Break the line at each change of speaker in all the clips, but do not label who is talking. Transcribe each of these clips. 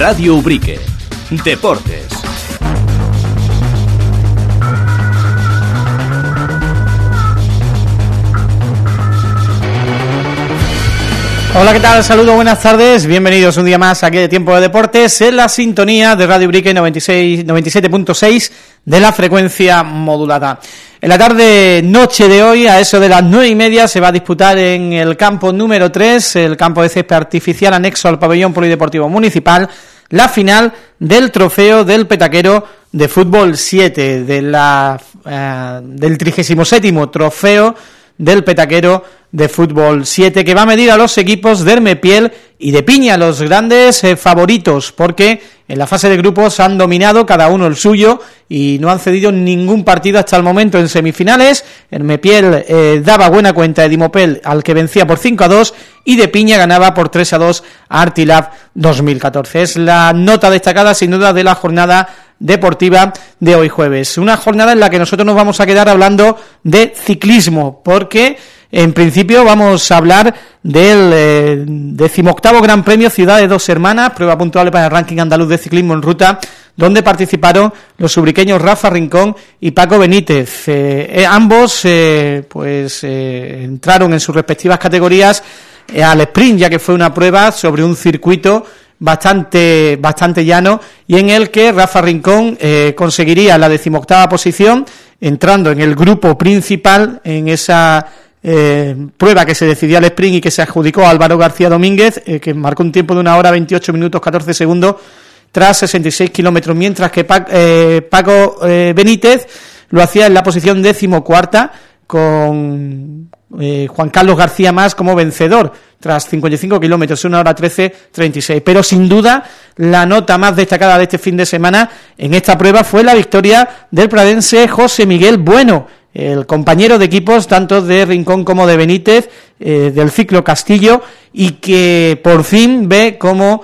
Radio Ubrique. Deportes.
Hola, ¿qué tal? Saludos, buenas tardes. Bienvenidos un día más aquí de Tiempo de Deportes en la sintonía de Radio Ubrique 96 97.6 de la frecuencia modulada. En la tarde-noche de hoy, a eso de las nueve y media, se va a disputar en el campo número 3, el campo de césped artificial anexo al pabellón polideportivo municipal, la final del trofeo del petaquero de fútbol 7, de la, eh, del 37 trofeo del petaquero de fútbol 7 que va a medir a los equipos de Hermepiel y de Piña, los grandes eh, favoritos, porque en la fase de grupos han dominado cada uno el suyo y no han cedido ningún partido hasta el momento en semifinales. Hermepiel eh, daba buena cuenta de Dimopel al que vencía por 5 a 2 y de Piña ganaba por 3 a 2 a Artilab 2014. Es la nota destacada sin duda de la jornada deportiva de hoy jueves. Una jornada en la que nosotros nos vamos a quedar hablando de ciclismo, porque en principio vamos a hablar del eh, decimoctavo Gran Premio Ciudad de Dos Hermanas, prueba puntual para el ranking andaluz de ciclismo en ruta, donde participaron los ubriqueños Rafa Rincón y Paco Benítez. Eh, eh, ambos pues entraron en sus respectivas categorías al sprint, ya que fue una prueba sobre un circuito bastante bastante llano y en el que Rafa Rincón conseguiría la decimoctava posición entrando en el grupo principal en esa eh, prueba que se decidió al sprint y que se adjudicó Álvaro García Domínguez, eh, que marcó un tiempo de una hora 28 minutos 14 segundos tras 66 kilómetros, mientras que eh, Paco Benítez lo hacía en la posición decimocuarta con Juan Carlos García más como vencedor tras 55 kilómetros, una hora 13, 36. Pero sin duda la nota más destacada de este fin de semana en esta prueba fue la victoria del pradense José Miguel Bueno, el compañero de equipos tanto de Rincón como de Benítez eh, del ciclo Castillo y que por fin ve cómo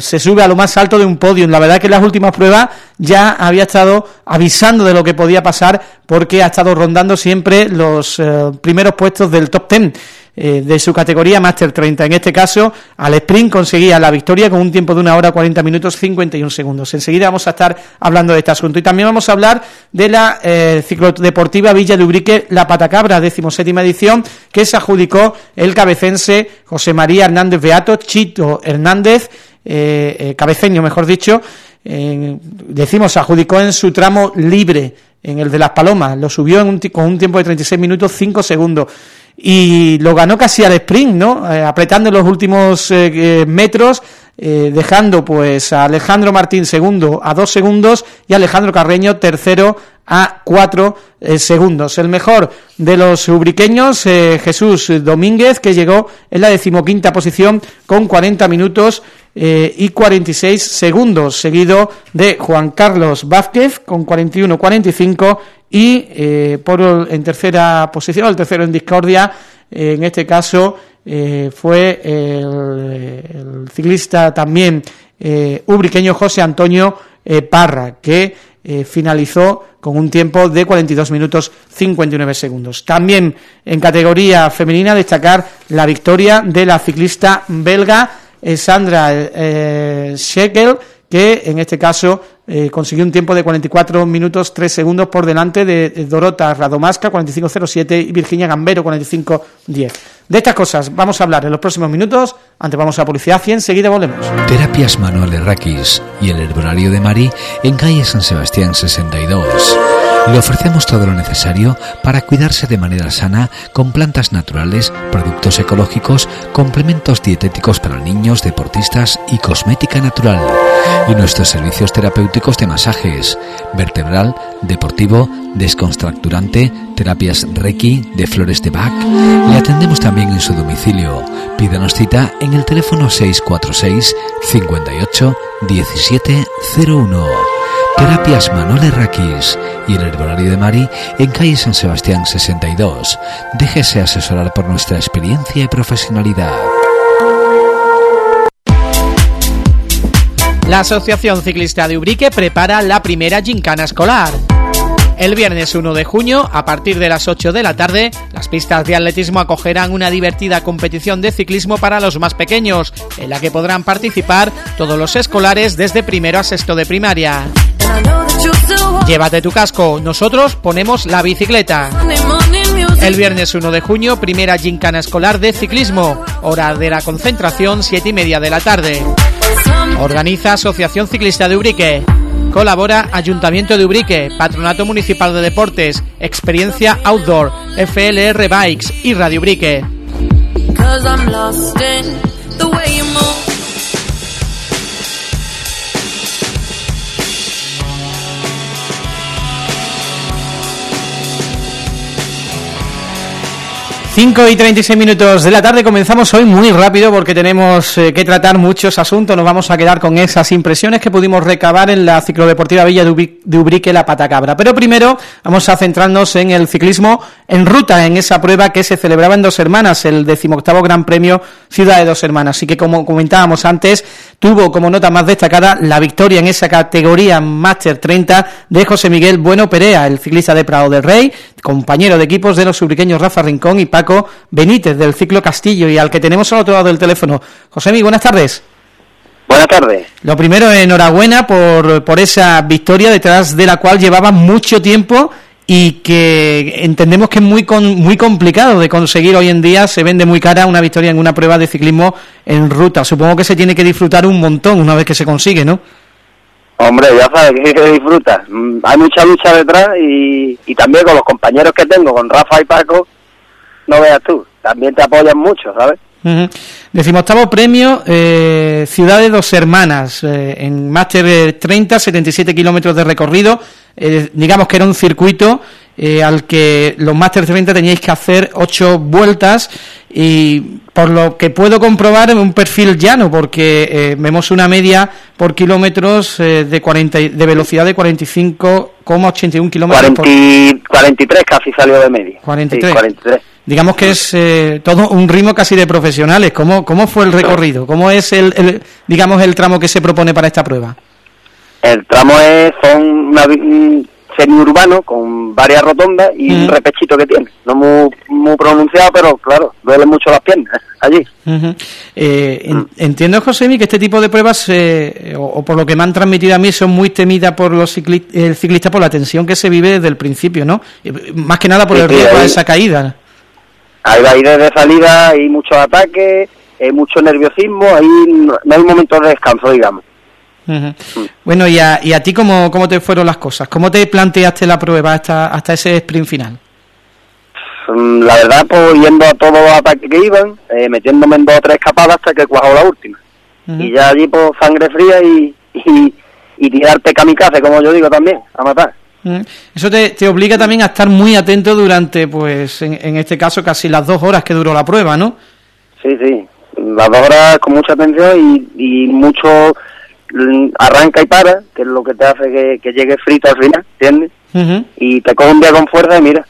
se sube a lo más alto de un podio. La verdad que en las últimas pruebas ya había estado avisando de lo que podía pasar porque ha estado rondando siempre los eh, primeros puestos del top ten. Eh, de su categoría Master 30. En este caso, al sprint conseguía la victoria con un tiempo de una hora 40 minutos 51 segundos. Enseguida vamos a estar hablando de este asunto. Y también vamos a hablar de la eh, ciclodeportiva Villa de Ubrique La Patacabra, decimoséptima edición, que se adjudicó el cabecense José María Hernández Beato, Chito Hernández, eh, eh cabeceño mejor dicho, decimos, se adjudicó en su tramo libre, en el de Las Palomas, lo subió en con un tiempo de 36 minutos 5 segundos y lo ganó casi al sprint, ¿no? Eh, apretando los últimos eh, eh, dejando pues a Alejandro Martín segundo a dos segundos y Alejandro Carreño tercero a cuatro segundos. El mejor de los ubriqueños, Jesús Domínguez, que llegó en la decimoquinta posición con 40 minutos y 46 segundos, seguido de Juan Carlos Vázquez con 41-45 y eh, por en tercera posición, el tercero en discordia, eh, en este caso eh, fue el, ciclista también ubriqueño José Antonio Parra, que finalizó con un tiempo de 42 minutos 59 segundos. También en categoría femenina destacar la victoria de la ciclista belga Sandra Shekel, que en este caso eh, consiguió un tiempo de 44 minutos 3 segundos por delante de, Dorota Radomasca 45.07 y Virginia Gambero 45.10. De estas cosas vamos a hablar en los próximos minutos, antes vamos a publicidad y enseguida volvemos.
Terapias Manuel Raquis y el herbolario de Mari en calle San Sebastián 62. Le ofrecemos todo lo necesario para cuidarse de manera sana con plantas naturales, productos ecológicos, complementos dietéticos para niños, deportistas y cosmética natural. Y nuestros servicios terapéuticos de masajes, vertebral, deportivo, descontracturante, terapias Reiki, de flores de Bach. Le atendemos también en su domicilio. Pídanos cita en el teléfono 646 58 1701. Terapias Manuel Raquis y el Herbolario de Mari en calle San Sebastián 62. Déjese asesorar por nuestra experiencia y profesionalidad.
La Asociación Ciclista de Ubrique prepara la primera gincana escolar. El viernes 1 de junio, a partir de las 8 de la tarde, la Las pistas de atletismo acogerán una divertida competición de ciclismo para los más pequeños, en la que podrán participar todos los escolares desde primero a sexto de primaria. Llévate tu casco, nosotros ponemos la bicicleta. El viernes 1 de junio, primera gincana escolar de ciclismo. Hora de la concentración, 7 y media de la tarde. Organiza Asociación Ciclista de Ubrique. Colabora Ayuntamiento de Ubrique, Patronato Municipal de Deportes, Experiencia Outdoor, FLR Bikes y Radio Ubrique. 5 y 36 minutos de la tarde comenzamos hoy muy rápido porque tenemos eh, que tratar muchos asuntos. Nos vamos a quedar con esas impresiones que pudimos recabar en la ciclodeportiva Villa de Ubrique, La Patacabra. Pero primero vamos a centrarnos en el ciclismo en ruta, en esa prueba que se celebraba en Dos Hermanas, el decimoctavo Gran Premio Ciudad de Dos Hermanas. Así que como comentábamos antes, tuvo como nota más destacada la victoria en esa categoría Master 30 de José Miguel Bueno Perea, el ciclista de Prado del Rey, compañero de equipos de los ubriqueños Rafa Rincón y Paco Benítez del Ciclo Castillo y al que tenemos al otro lado del teléfono. José Miguel, buenas tardes.
Buenas tardes.
Lo primero, enhorabuena por, por esa victoria detrás de la cual llevaba mucho tiempo y que entendemos que es muy muy complicado de conseguir hoy en día, se vende muy cara una victoria en una prueba de ciclismo en ruta. Supongo que se tiene que disfrutar un montón una vez que se consigue, ¿no?
Hombre, ya sabes que se disfruta. Mm, hay mucha lucha detrás y, y también con los compañeros que tengo, con Rafa y Paco, no veas tú, también te apoyan mucho, ¿sabes?
Decimoctavo premio eh, Ciudad de Dos Hermanas eh, en Máster 30, 77 kilómetros de recorrido eh, digamos que era un circuito eh, al que los Máster 30 teníais que hacer ocho vueltas y por lo que puedo comprobar un perfil llano porque vemos una media por kilómetros de 40 de velocidad de 45,81 kilómetros
43 casi salió de media
43. 43 digamos que es eh, todo un ritmo casi de profesionales. ¿Cómo, cómo fue el recorrido? ¿Cómo es el, digamos el tramo que se propone para esta prueba?
El tramo es son una, un semiurbano con varias rotondas y un repechito que tiene. No muy, muy pronunciado, pero claro, duele mucho las piernas allí.
eh. Entiendo, José, que este tipo de pruebas, eh, o, por lo que me han transmitido a mí, son muy temidas por los ciclistas por la tensión que se vive desde el principio, ¿no? Eh, más que nada por el riesgo de esa caída.
Hay aire de salida, hay muchos ataques, hay mucho nerviosismo, ahí no, hay momento de descanso, digamos.
Mm. Bueno, ¿y a, y a ti cómo, cómo te fueron las cosas? ¿Cómo te planteaste la prueba hasta, hasta ese sprint final?
Mm, la verdad, pues yendo a todos los ataques que iban, eh, metiéndome en dos o tres escapadas hasta que cuajó la última. Y ya allí, pues, sangre fría y, y, y tirarte kamikaze, como yo digo también, a matar.
Mm. Eso te, te, obliga también a estar muy atento durante, pues, en, este caso, casi las dos horas que duró la prueba, ¿no?
Sí, sí, las dos horas con mucha atención y, mucho mm, arranca y para, que es lo que te hace que, que llegue frito al final, ¿entiendes? Y te coge un día con fuerza y mira,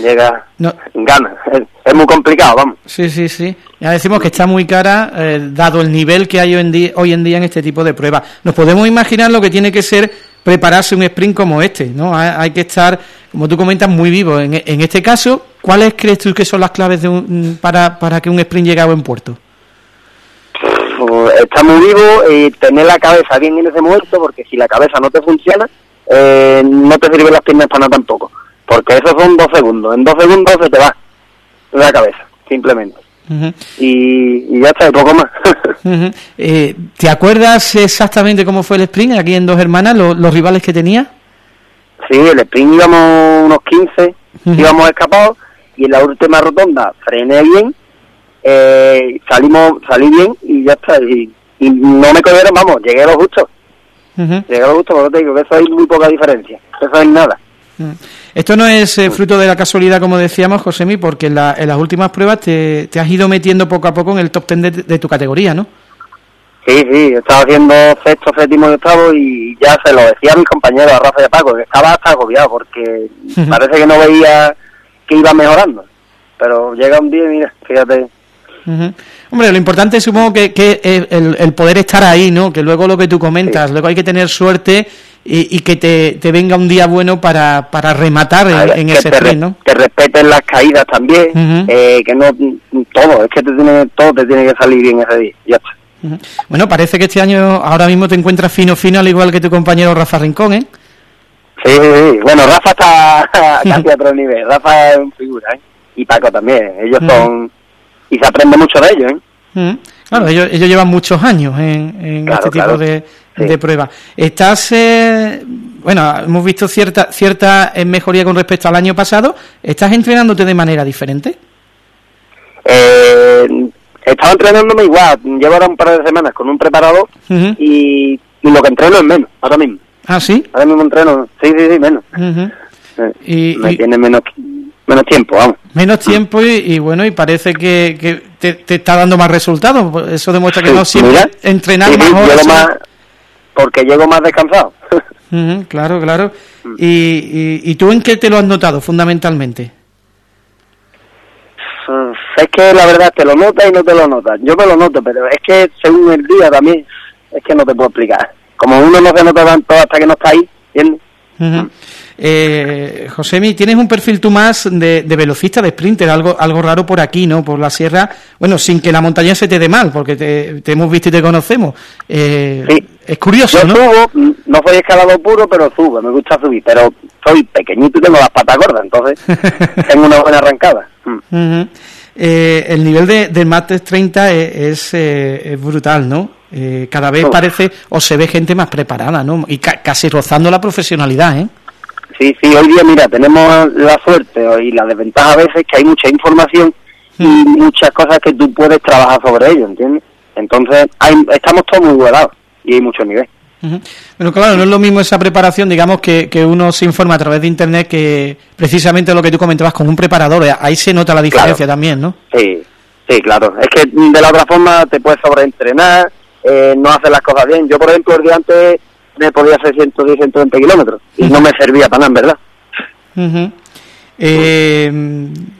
llega, gana. Es, muy complicado, vamos.
Sí, sí, sí. Ya decimos que está muy cara, eh, dado el nivel que hay hoy en, día, hoy en día en este tipo de pruebas. Nos podemos imaginar lo que tiene que ser prepararse un sprint como este, ¿no? Hay, que estar, como tú comentas, muy vivo. En, este caso, ¿cuáles crees tú que son las claves para, para que un sprint llegue a buen puerto?
Pues, estar muy vivo y tener la cabeza bien en ese momento, porque si la cabeza no te funciona, eh, no te sirven las piernas para nada tampoco. Porque esos son dos segundos. En dos segundos se te va la cabeza, simplemente y, ya está, poco más.
Eh, ¿Te acuerdas exactamente cómo fue el sprint aquí en Dos Hermanas, los rivales que tenía?
Sí, el sprint íbamos unos 15, íbamos escapados y en la última rotonda frené bien, eh, salimos, salí bien y ya está. Y, no me cogieron, vamos, llegué a lo justo. Llegué a lo justo, porque te digo que eso hay muy poca diferencia, eso es nada.
Esto no es eh, fruto de la casualidad, como decíamos, Josemi, porque en, las últimas pruebas te, has ido metiendo poco a poco en el top ten de, tu categoría, ¿no?
Sí, sí, estaba haciendo sexto, séptimo y octavo y ya se lo decía a mis compañeros, a Rafa y a Paco, que estaba hasta agobiado porque parece que no veía que iba mejorando. Pero llega un día y mira, fíjate.
Hombre, lo importante supongo que, que el, el, poder estar ahí, ¿no? Que luego lo que tú comentas, luego hay que tener suerte y, que te, venga un día bueno para, para rematar en, ese tren, ¿no?
Que respeten las caídas también, eh, que no todo, es que te tiene, todo te tiene que salir bien ese día, ya está.
Bueno, parece que este año ahora mismo te encuentras fino fino al igual que tu compañero Rafa Rincón, ¿eh?
Sí, sí, bueno, Rafa está casi a otro nivel, Rafa es un figura, ¿eh? Y Paco también, ellos son, y se aprende mucho de ellos, ¿eh?
Claro, ellos, ellos llevan muchos años en, este tipo de, de pruebas. ¿Estás, eh, bueno, hemos visto cierta, cierta mejoría con respecto al año pasado, ¿estás entrenándote de manera diferente?
Eh, estaba entrenándome igual, llevo ahora un par de semanas con un preparador y, y lo que entreno es menos, ahora mismo.
¿Ah, sí?
Ahora mismo entreno, sí, sí, sí, menos. Eh, y, me tiene menos menos tiempo, vamos.
Menos tiempo y, bueno, y parece que, que te, está dando más resultados. Eso demuestra que no siempre entrenar
más, porque llego más descansado.
claro, claro. Mm. ¿Y, y, tú en qué te lo has notado fundamentalmente?
Es que la verdad te lo notas y no te lo notas. Yo me lo noto, pero es que según el día también, es que no te puedo explicar como uno no se nota tanto hasta que no está ahí, ¿entiendes?
Eh, Josemi, tienes un perfil tú más de, velocista, de sprinter, algo algo raro por aquí, ¿no? Por la sierra, bueno, sin que la montaña se te dé mal, porque te, hemos visto y te conocemos. Eh, sí. Es curioso,
Yo subo, no soy escalador puro, pero subo, me gusta subir, pero soy pequeñito y tengo las patas gordas, entonces tengo una buena arrancada.
Mm. Eh, el nivel de, del Mates 30 es, eh, es brutal, ¿no? Eh, cada vez parece o se ve gente más preparada, ¿no? Y casi rozando la profesionalidad, ¿eh?
Sí, sí, hoy día, mira, tenemos la suerte y la desventaja a veces que hay mucha información y hmm. muchas cosas que tú puedes trabajar sobre ello, ¿entiendes? Entonces, hay, estamos todos muy igualados y hay mucho nivel.
Pero claro, no es lo mismo esa preparación, digamos, que, que uno se informa a través de Internet que precisamente lo que tú comentabas con un preparador, ahí se nota la diferencia también, ¿no?
Sí, sí, claro. Es que de la otra forma te puedes sobreentrenar, eh, no hace las cosas bien. Yo, por ejemplo, el día antes me podía hacer 110, 120 kilómetros y no me servía para nada, en verdad.
Eh,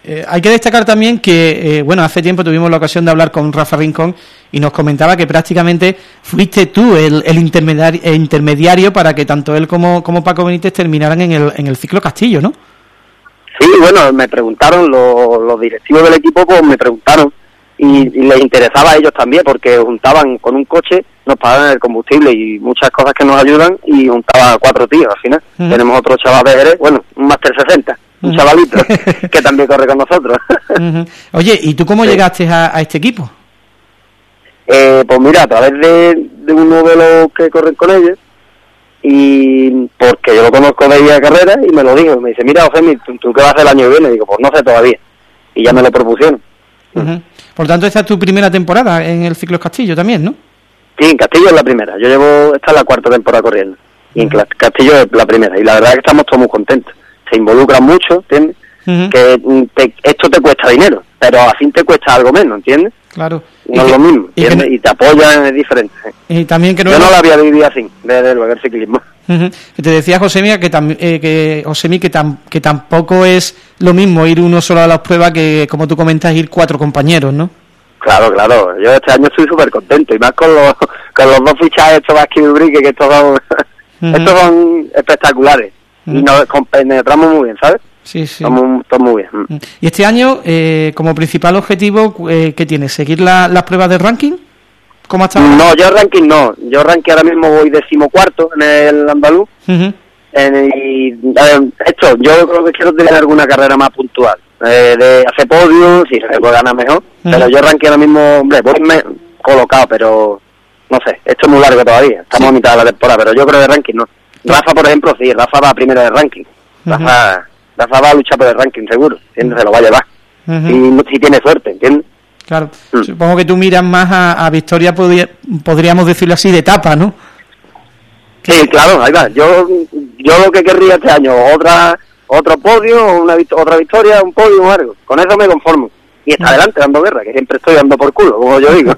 eh, hay que destacar también que, bueno, hace tiempo tuvimos la ocasión de hablar con Rafa Rincón y nos comentaba que prácticamente fuiste tú el, el, intermediario, para que tanto él como, como Paco Benítez terminaran en el, en el ciclo Castillo, ¿no?
Sí, bueno, me preguntaron, los, los directivos del equipo pues me preguntaron y, les interesaba a ellos también porque juntaban con un coche, nos pagaban el combustible y muchas cosas que nos ayudan y juntaba a cuatro tíos al final. Tenemos otro chaval de Jerez, bueno, un Master 60, un chavalito que también corre con nosotros.
Oye, ¿y tú cómo llegaste a, este equipo?
Eh, pues mira, a través de, uno de los que corren con ellos y porque yo lo conozco de ella carrera y me lo dijo, me dice, mira, José, ¿tú, ¿tú qué vas a hacer el año que viene? Y digo, pues no sé todavía. Y ya me lo propusieron.
Por tanto, esta es tu primera temporada en el Ciclo Castillo también, ¿no?
Sí, en Castillo es la primera. Yo llevo, esta es la cuarta temporada corriendo. Y en Castillo es la primera. Y la verdad es que estamos todos muy contentos. Se involucran mucho, ¿entiendes? Que mm, esto te cuesta dinero, pero a fin te cuesta algo menos, ¿entiendes?
Claro.
No es lo mismo, Y, te apoyan, es diferente.
Y también que no
Yo no la había vivido así, desde luego, el ciclismo.
Te decía Josemí que, eh, que, Josemí, que, que tampoco es lo mismo ir uno solo a las pruebas que, como tú comentas, ir cuatro compañeros, ¿no?
Claro, claro. Yo este año estoy súper contento y más con los, con los dos fichajes estos aquí Brique, que estos son, estos son espectaculares y nos penetramos muy bien, ¿sabes?
Sí, sí.
Estamos, muy bien.
¿Y este año, eh, como principal objetivo, eh, qué tienes? ¿Seguir las pruebas de ranking?
¿Cómo está? No, yo ranking no. Yo ranking ahora mismo voy decimocuarto en el andaluz. Y esto, yo creo que quiero tener alguna carrera más puntual. Eh, de hacer podium, si se puede ganar mejor. Pero yo ranking ahora mismo, hombre, voy me, colocado, pero no sé, esto es muy largo todavía. Estamos a mitad de la temporada, pero yo creo que ranking no. Rafa, por ejemplo, sí, Rafa va primero de ranking. Rafa, Rafa va a luchar por el ranking, seguro. ¿entiendes? Se lo va a llevar. Y si tiene suerte, ¿entiendes?
Claro, mm. supongo que tú miras más a, Victoria, podríamos decirlo así, de etapa, ¿no?
Sí, claro, ahí va. Yo, yo lo que querría este año, otra otro podio, una otra victoria, un podio o algo. Con eso me conformo. Y está mm. adelante dando guerra, que siempre estoy dando por culo, como yo digo.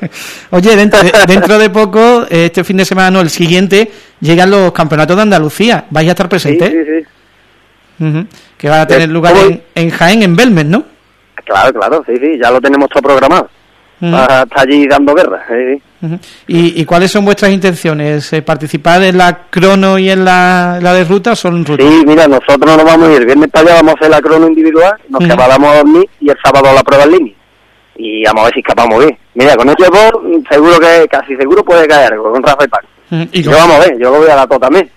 Oye, dentro de, dentro de poco, este fin de semana, no, el siguiente, llegan los campeonatos de Andalucía. ¿Vais a estar presente?
Sí, sí,
sí. Que va a tener lugar en, Jaén, en Belmes, ¿no?
Claro, claro, sí, sí, ya lo tenemos todo programado. Uh allí dando guerra.
¿Y, cuáles son vuestras intenciones? Eh, ¿Participar en la crono y en la, de ruta o solo en ruta?
Sí, mira, nosotros nos vamos a ir el viernes para allá, vamos a hacer la crono individual, nos uh a dormir y el sábado la prueba en línea. Y vamos a ver si escapamos bien. Mira, con este dos, seguro que, casi seguro puede caer algo con Rafa y Paco. ¿Y yo vamos a ver, yo voy a la to también.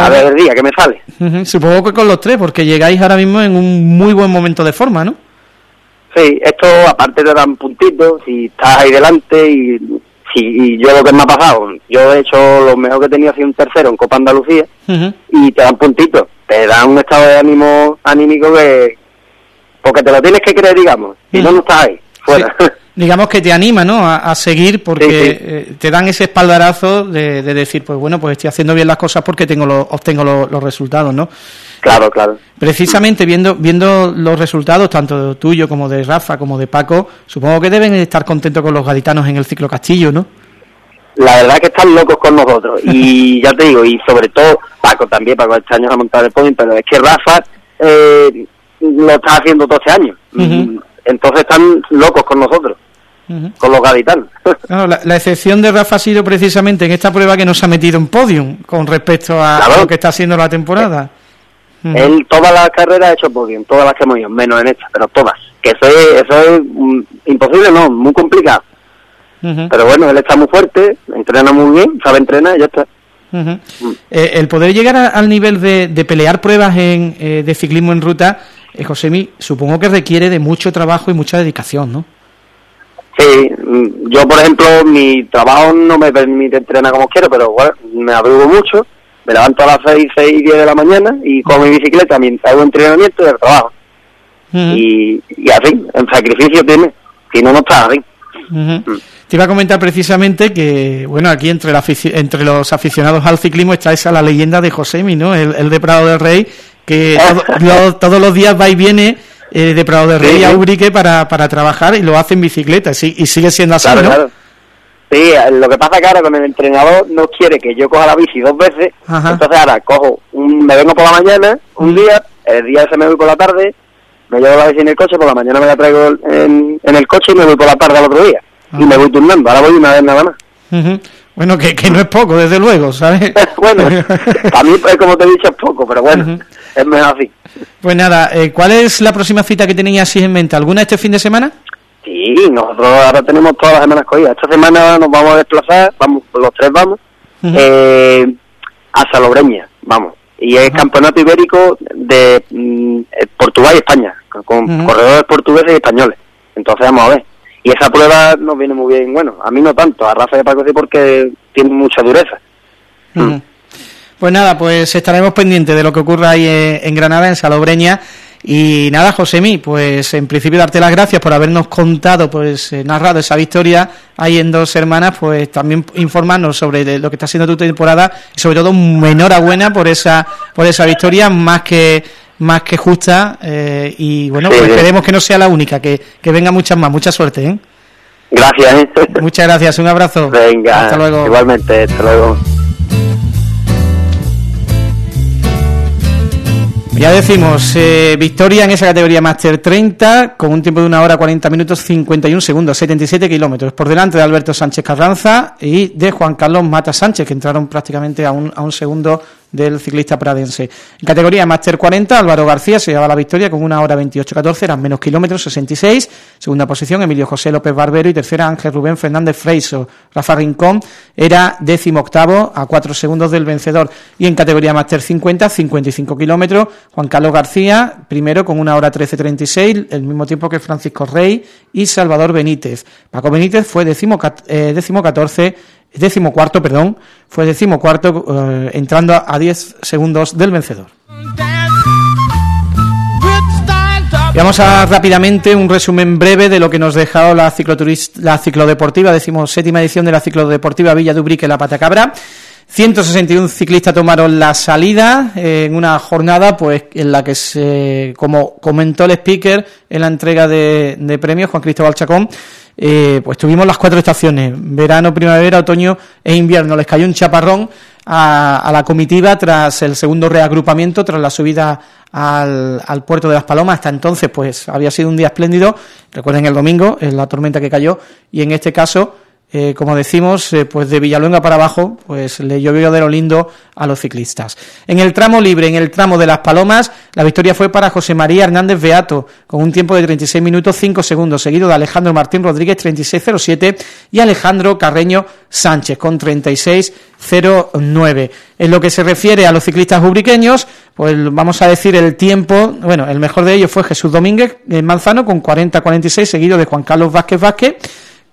a ver el día que me sale.
Supongo que con los tres, porque llegáis ahora mismo en un muy buen momento de forma, ¿no?
Sí, esto aparte te dan puntitos, si estás ahí delante y, si, yo lo que me ha pasado, yo he hecho lo mejor que tenía sido un tercero en Copa Andalucía y te dan puntitos, te dan un estado de ánimo anímico que porque te lo tienes que creer, digamos, y no, no estás ahí, fuera.
digamos que te anima ¿no? a, seguir porque eh, te dan ese espaldarazo de, decir, pues bueno, pues estoy haciendo bien las cosas porque tengo obtengo los resultados, ¿no?
Claro, claro.
Precisamente viendo viendo los resultados, tanto de tuyo como de Rafa, como de Paco, supongo que deben estar contentos con los gaditanos en el ciclo Castillo, ¿no?
La verdad que están locos con nosotros. Y ya te digo, y sobre todo Paco también, Paco este año ha montado el podio, pero es que Rafa eh, lo está haciendo 12 años. Entonces están locos con nosotros con los gaditanos.
la, excepción de Rafa ha sido precisamente en esta prueba que nos ha metido en podium con respecto a, lo que está haciendo la temporada.
Él todas las carreras ha hecho podium, todas las que hemos ido, menos en esta, pero todas. Que eso es, eso es mm, imposible, no, muy complicado. Pero bueno, él está muy fuerte, entrena muy bien, sabe entrenar y ya está.
Eh, el poder llegar al nivel de, de, pelear pruebas en, eh, de ciclismo en ruta, eh, Josemi, supongo que requiere de mucho trabajo y mucha dedicación, ¿no?
Sí, mm, yo por ejemplo mi trabajo no me permite entrenar como quiero, pero bueno, me abrigo mucho, me levanto a las 6, 6 y 10 de la mañana y con mi bicicleta mientras hago entrenamiento y el trabajo. y, y así, el sacrificio tiene, si no, no está así.
Mm. Te iba a comentar precisamente que, bueno, aquí entre, la, entre los aficionados al ciclismo está esa la leyenda de Josemi, ¿no? El, de Prado del Rey, que todos los días va y viene eh, de Prado de Rey a Ubrique para, para trabajar y lo hace en bicicleta y sigue siendo así, ¿no?
Sí, lo que pasa es que ahora con el entrenador no quiere que yo coja la bici dos veces, entonces ahora cojo, un, me vengo por la mañana, un día, el día ese me voy por la tarde, me llevo la bici en el coche, por la mañana me la traigo en, en el coche y me voy por la tarde al otro día. Y me voy turnando, ahora voy una vez nada más.
Bueno, que, que no es poco, desde luego, ¿sabes?
bueno, a mí, como te he dicho, es poco, pero bueno, es mejor así.
Pues nada, eh, ¿cuál es la próxima cita que tenéis así en mente? ¿Alguna este fin de semana?
Sí, nosotros ahora tenemos todas las semanas cogidas. Esta semana nos vamos a desplazar, vamos, los tres vamos, eh, a Salobreña, vamos. Y es campeonato ibérico de mm, eh, Portugal y España, con corredores portugueses y españoles. Entonces vamos a ver. Y esa prueba nos viene muy bien, bueno, a mí no tanto, a Rafa y a Paco sí porque tiene mucha dureza.
Pues nada, pues estaremos pendientes de lo que ocurra ahí en Granada, en Salobreña. Y nada, Josemi, pues en principio darte las gracias por habernos contado, pues eh, narrado esa victoria ahí en Dos Hermanas, pues también informarnos sobre lo que está siendo tu temporada y sobre todo enhorabuena por esa por esa victoria más que más que justa eh, y bueno, pues esperemos que no sea la única, que, que venga muchas más, mucha suerte, ¿eh?
Gracias.
Muchas gracias, un abrazo.
Venga, hasta luego. Igualmente, hasta luego.
Ya decimos, eh, victoria en esa categoría Master 30, con un tiempo de una hora 40 minutos 51 segundos, 77 kilómetros, por delante de Alberto Sánchez Carranza y de Juan Carlos Mata Sánchez, que entraron prácticamente a un, a un segundo del ciclista pradense. En categoría Master 40, Álvaro García se lleva la victoria con una hora 28-14, eran menos kilómetros, 66. Segunda posición, Emilio José López Barbero y tercera, Ángel Rubén Fernández Freiso. Rafa Rincón era décimo octavo a cuatro segundos del vencedor. Y en categoría Master 50, 55 kilómetros, Juan Carlos García, primero con una hora 13-36, el mismo tiempo que Francisco Rey y Salvador Benítez. Paco Benítez fue décimo, eh, décimo 14 décimo cuarto, perdón, fue décimo cuarto eh, entrando a 10 segundos del vencedor. Vamos a rápidamente un resumen breve de lo que nos dejado la la ciclodeportiva, decimos séptima edición de la ciclodeportiva Villa Dubrique La Patacabra. 161 ciclistas tomaron la salida en una jornada pues en la que se, como comentó el speaker en la entrega de premios Juan Cristóbal Chacón eh, pues tuvimos las cuatro estaciones, verano, primavera, otoño e invierno. Les cayó un chaparrón a, la comitiva tras el segundo reagrupamiento, tras la subida al, al, puerto de Las Palomas. Hasta entonces, pues había sido un día espléndido. Recuerden el domingo, es la tormenta que cayó, y en este caso eh, como decimos, eh, pues de Villaluenga para abajo, pues le llovió de lo lindo a los ciclistas. En el tramo libre, en el tramo de Las Palomas, la victoria fue para José María Hernández Beato, con un tiempo de 36 minutos 5 segundos, seguido de Alejandro Martín Rodríguez 36.07 y Alejandro Carreño Sánchez con 36.09. En lo que se refiere a los ciclistas ubriqueños, pues vamos a decir el tiempo, bueno, el mejor de ellos fue Jesús Domínguez Manzano con 40.46, seguido de Juan Carlos Vázquez Vázquez,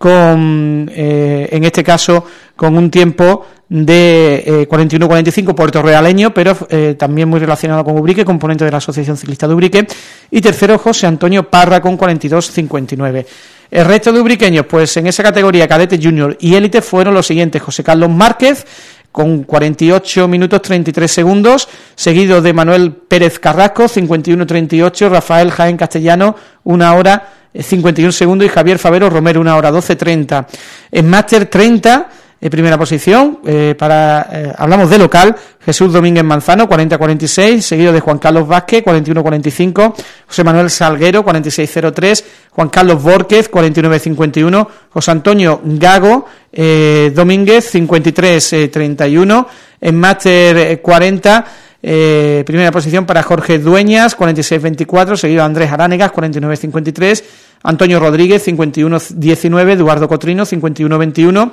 con, eh, en este caso, con un tiempo de eh, 41-45 puertorrealeño, pero eh, también muy relacionado con Ubrique, componente de la Asociación Ciclista de Ubrique, y tercero José Antonio Parra con 42-59. El resto de ubriqueños, pues en esa categoría cadete junior y élite fueron los siguientes, José Carlos Márquez, con 48 minutos 33 segundos, seguido de Manuel Pérez Carrasco, 51-38, Rafael Jaén Castellano, una hora 51 segundos y Javier Favero Romero, una hora 12.30. En Máster 30, en primera posición, eh, para eh, hablamos de local, Jesús Domínguez Manzano, 40-46, seguido de Juan Carlos Vázquez, 41-45, José Manuel Salguero, 46-03, Juan Carlos Borquez, 49-51, José Antonio Gago eh, Domínguez, 53-31, en Máster 40, eh, primera posición para Jorge Dueñas, 46-24, seguido Andrés Aránegas, 49-53, Antonio Rodríguez, 51-19, Eduardo Cotrino, 51-21,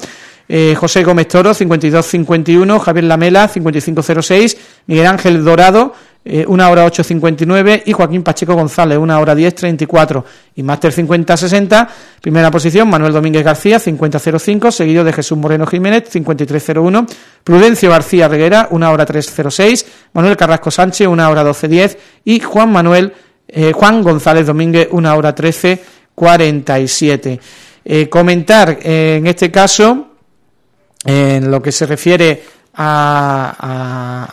eh, José Gómez Toro, 52-51, Javier Lamela, 55-06, Miguel Ángel Dorado, eh, 1 hora 8.59 y Joaquín Pacheco González, 1 hora 10.34 y Máster 50-60, primera posición Manuel Domínguez García, 50-05, seguido de Jesús Moreno Jiménez, 53-01, Prudencio García Reguera, 1 hora 3.06, Manuel Carrasco Sánchez, 1 hora 12.10 y Juan Manuel eh, Juan González Domínguez, 1 hora 13.47. Eh, comentar eh, en este caso, en lo que se refiere a,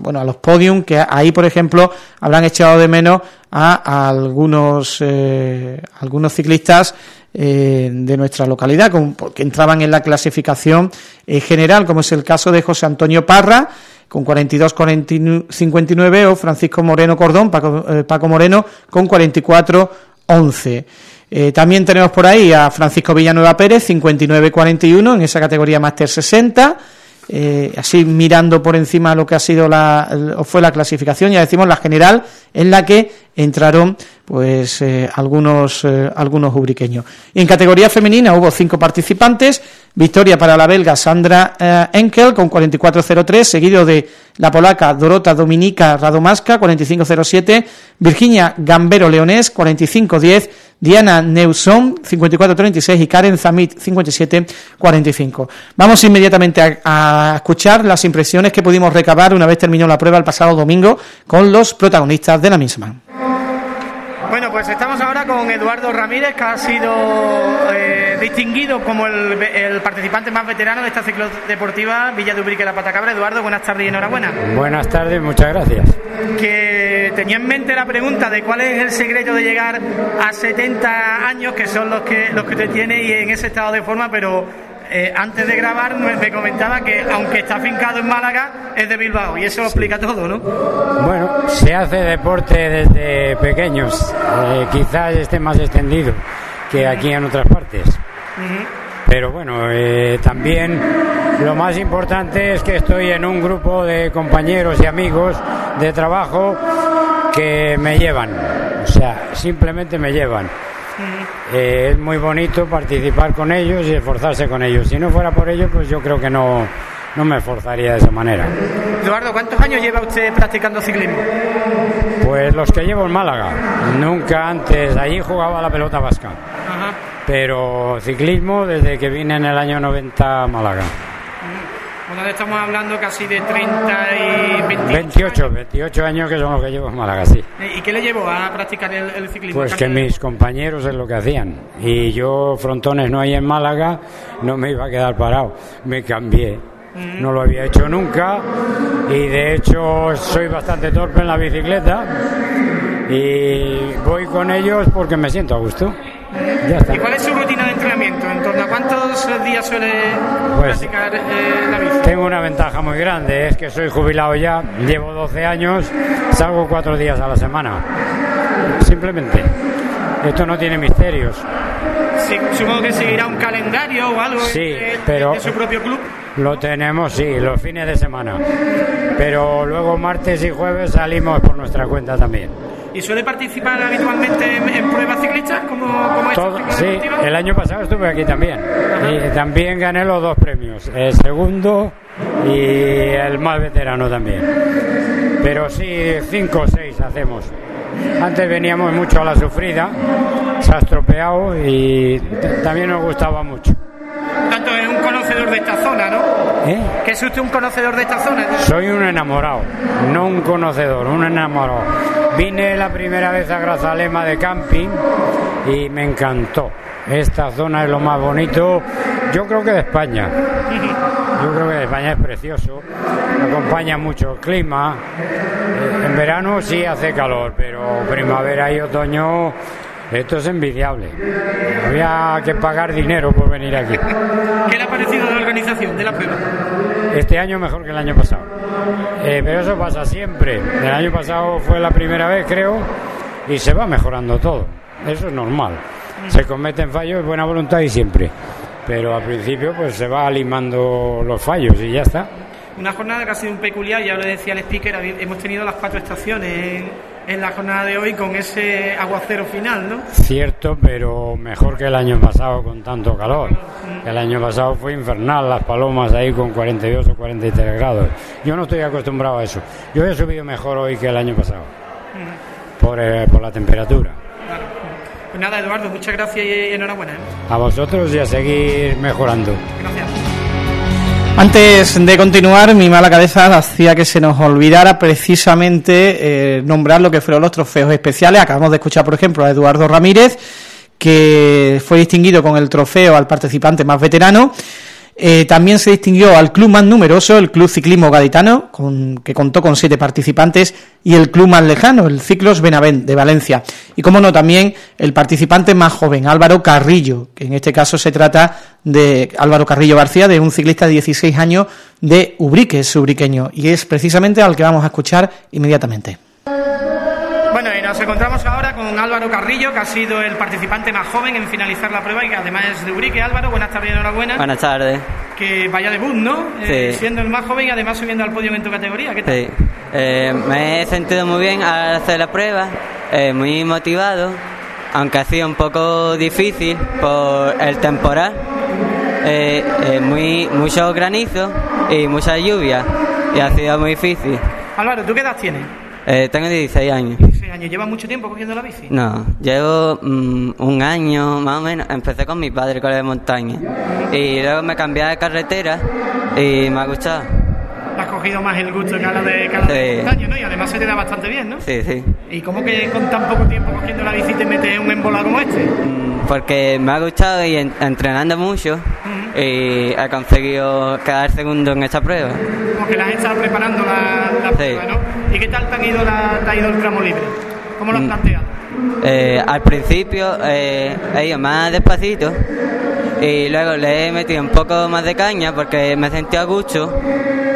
bueno a los podium que ahí por ejemplo habrán echado de menos a, algunos eh, algunos ciclistas eh, de nuestra localidad que entraban en la clasificación eh, general como es el caso de José Antonio Parra con 42 59 o Francisco Moreno Cordón Paco, Moreno con 44 11 eh, también tenemos por ahí a Francisco Villanueva Pérez 59 41 en esa categoría Máster 60 eh, así mirando por encima lo que ha sido la o fue la clasificación, ya decimos la general, en la que entraron pues eh, algunos algunos ubriqueños. En categoría femenina hubo cinco participantes, victoria para la belga Sandra eh, Enkel con 44.03, seguido de la polaca Dorota Dominika Radomaska 45.07, Virginia Gambero Leonés 45.10, Diana Neuson 54.36 y Karen Zamit 57.45. Vamos inmediatamente a, a escuchar las impresiones que pudimos recabar una vez terminó la prueba el pasado domingo con los protagonistas de la misma. Bueno, pues estamos ahora con Eduardo Ramírez, que ha sido eh, distinguido como el, el, participante más veterano de esta ciclo deportiva Villa de Ubrique La Patacabra. Eduardo, buenas tardes y enhorabuena.
Buenas tardes, muchas gracias.
Que tenía en mente la pregunta de cuál es el secreto de llegar a 70 años, que son los que los que te tiene y en ese estado de forma, pero eh, antes de grabar me comentaba que aunque está afincado en Málaga es de Bilbao y eso lo explica todo, ¿no?
Bueno, se hace deporte desde pequeños, eh, quizás esté más extendido que aquí en otras partes. Uh -huh. Pero bueno, eh, también lo más importante es que estoy en un grupo de compañeros y amigos de trabajo que me llevan, o sea, simplemente me llevan. Eh, es muy bonito participar con ellos y esforzarse con ellos. Si no fuera por ello, pues yo creo que no, no me esforzaría de esa manera.
Eduardo, ¿cuántos años lleva usted practicando ciclismo?
Pues los que llevo en Málaga. Nunca antes, allí jugaba la pelota vasca. Ajá. Pero ciclismo desde que vine en el año 90 a Málaga.
Bueno, estamos hablando casi de 30 y 28,
28 años. 28 años que son los que llevo en Málaga, sí.
¿Y qué le llevó a practicar el, el ciclismo?
Pues que mis compañeros es lo que hacían. Y yo, frontones no hay en Málaga, no me iba a quedar parado. Me cambié. Mm. No lo había hecho nunca y de hecho soy bastante torpe en la bicicleta y voy con ellos porque me siento a gusto.
Ya está. ¿Y cuál es su rutina de entrenamiento? ¿En torno a cuántos días suele pues, practicar eh, la bici?
Tengo una ventaja muy grande, es que soy jubilado ya, llevo 12 años, salgo cuatro días a la semana. Simplemente. Esto no tiene misterios.
Sí, supongo que seguirá un calendario o algo
Sí,
de,
pero-
de su propio club.
Lo tenemos, sí, los fines de semana. Pero luego martes y jueves salimos por nuestra cuenta también.
¿Y suele participar habitualmente en, en pruebas ciclistas como, como esta
Todo,
tipo
sí,
deportiva?
el año pasado estuve aquí también. Y también gané los dos premios, el segundo y el más veterano también. Pero sí, cinco o seis hacemos. Antes veníamos mucho a la sufrida, se ha estropeado y también nos gustaba mucho.
Tanto es un conocedor de esta zona, ¿no?
¿Eh?
Que es usted un conocedor de esta zona.
Soy un enamorado, no un conocedor, un enamorado. Vine la primera vez a Grazalema de camping y me encantó. Esta zona es lo más bonito, yo creo que de España. Yo creo que de España es precioso, acompaña mucho el clima. Eh, En verano sí hace calor, pero primavera y otoño esto es envidiable. Había que pagar dinero por venir aquí.
¿Qué le ha parecido la organización de la prueba?
Este año mejor que el año pasado. Eh, pero eso pasa siempre. El año pasado fue la primera vez, creo, y se va mejorando todo. Eso es normal. Se cometen fallos, buena voluntad y siempre. Pero al principio pues se va limando los fallos y ya está.
Una jornada que ha sido un peculiar, ya lo decía el speaker, hemos tenido las cuatro estaciones en la jornada de hoy con ese aguacero final, ¿no?
Cierto, pero mejor que el año pasado con tanto calor. El año pasado fue infernal, las palomas ahí con 42 o 43 grados. Yo no estoy acostumbrado a eso. Yo he subido mejor hoy que el año pasado. Por, eh, por la temperatura.
Pues nada, Eduardo, muchas gracias y enhorabuena. ¿eh?
A vosotros y a seguir mejorando.
Gracias. Antes de continuar, mi mala cabeza hacía que se nos olvidara precisamente eh, nombrar lo que fueron los trofeos especiales. Acabamos de escuchar, por ejemplo, a Eduardo Ramírez, que fue distinguido con el trofeo al participante más veterano. Eh, también se distinguió al club más numeroso, el Club Ciclismo Gaditano, con, que contó con siete participantes, y el club más lejano, el Ciclos Benavent de Valencia. Y como no, también el participante más joven, Álvaro Carrillo, que en este caso se trata de Álvaro Carrillo García, de un ciclista de 16 años de Ubrique, es ubriqueño, y es precisamente al que vamos a escuchar inmediatamente. Nos encontramos ahora con Álvaro Carrillo, que ha sido el participante más joven en finalizar la prueba y que además es de Ubrique. Álvaro, buenas tardes y enhorabuena.
Buenas tardes.
Que vaya debut, ¿no? Eh,
Sí.
siendo el más joven y además subiendo al podio en tu categoría. ¿Qué tal?
Sí. Eh, me he sentido muy bien al hacer la prueba, eh, muy motivado, aunque ha sido un poco difícil por el temporal, eh, eh, muy mucho granizo y mucha lluvia, y ha sido muy difícil.
Álvaro, ¿tú qué edad tienes?
Eh, tengo 16 años.
16 años. ¿Llevas mucho tiempo cogiendo la bici?
No, llevo mm, un año más o menos. Empecé con mi padre con la de montaña y luego me cambié de carretera y me ha gustado.
Has cogido más el gusto que a la de, que a la de
Sí.
montaña, ¿no? Y además se te da bastante bien, ¿no?
Sí, sí.
¿Y cómo que con tan poco tiempo cogiendo la bici te metes en un embolado como este?
Mm, Porque me ha gustado y en- entrenando mucho y he conseguido quedar segundo en esta prueba.
Como que la has estado preparando la, la
Sí.
prueba, ¿no? ¿Y qué tal te, han ido la- te ha ido el tramo libre? ¿Cómo lo has
Mm.
planteado?
Eh, al principio eh, he ido más despacito y luego le he metido un poco más de caña porque me sentí a gusto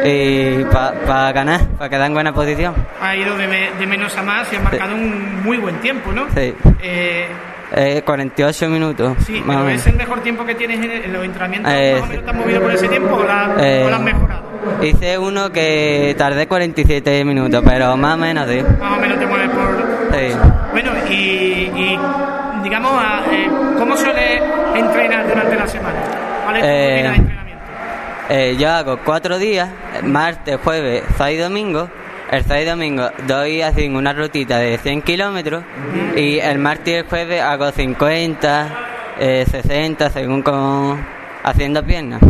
y para ganar, para quedar en buena posición.
Ha ido de, me- de menos a más y ha marcado un muy buen tiempo, ¿no?
Sí.
Eh,
Eh, 48 minutos.
sí,
más
pero es el mejor tiempo que tienes en, en los entrenamientos.
Eh,
¿Más o menos te has movido por ese tiempo o la,
Eh,
o la has mejorado?
Hice uno que tardé 47 minutos, pero más o menos sí.
Más o menos te mueves por...
Sí.
Bueno, y, y, digamos, eh, ¿cómo suele entrenar durante la semana? ¿Cuál es tu
Eh,
rutina de entrenamiento?
Eh, yo hago cuatro días, martes, jueves, sábado y domingo. El sábado y domingo doy así una rutita de 100 kilómetros y el martes y el jueves hago 50, eh, 60, según como haciendo piernas.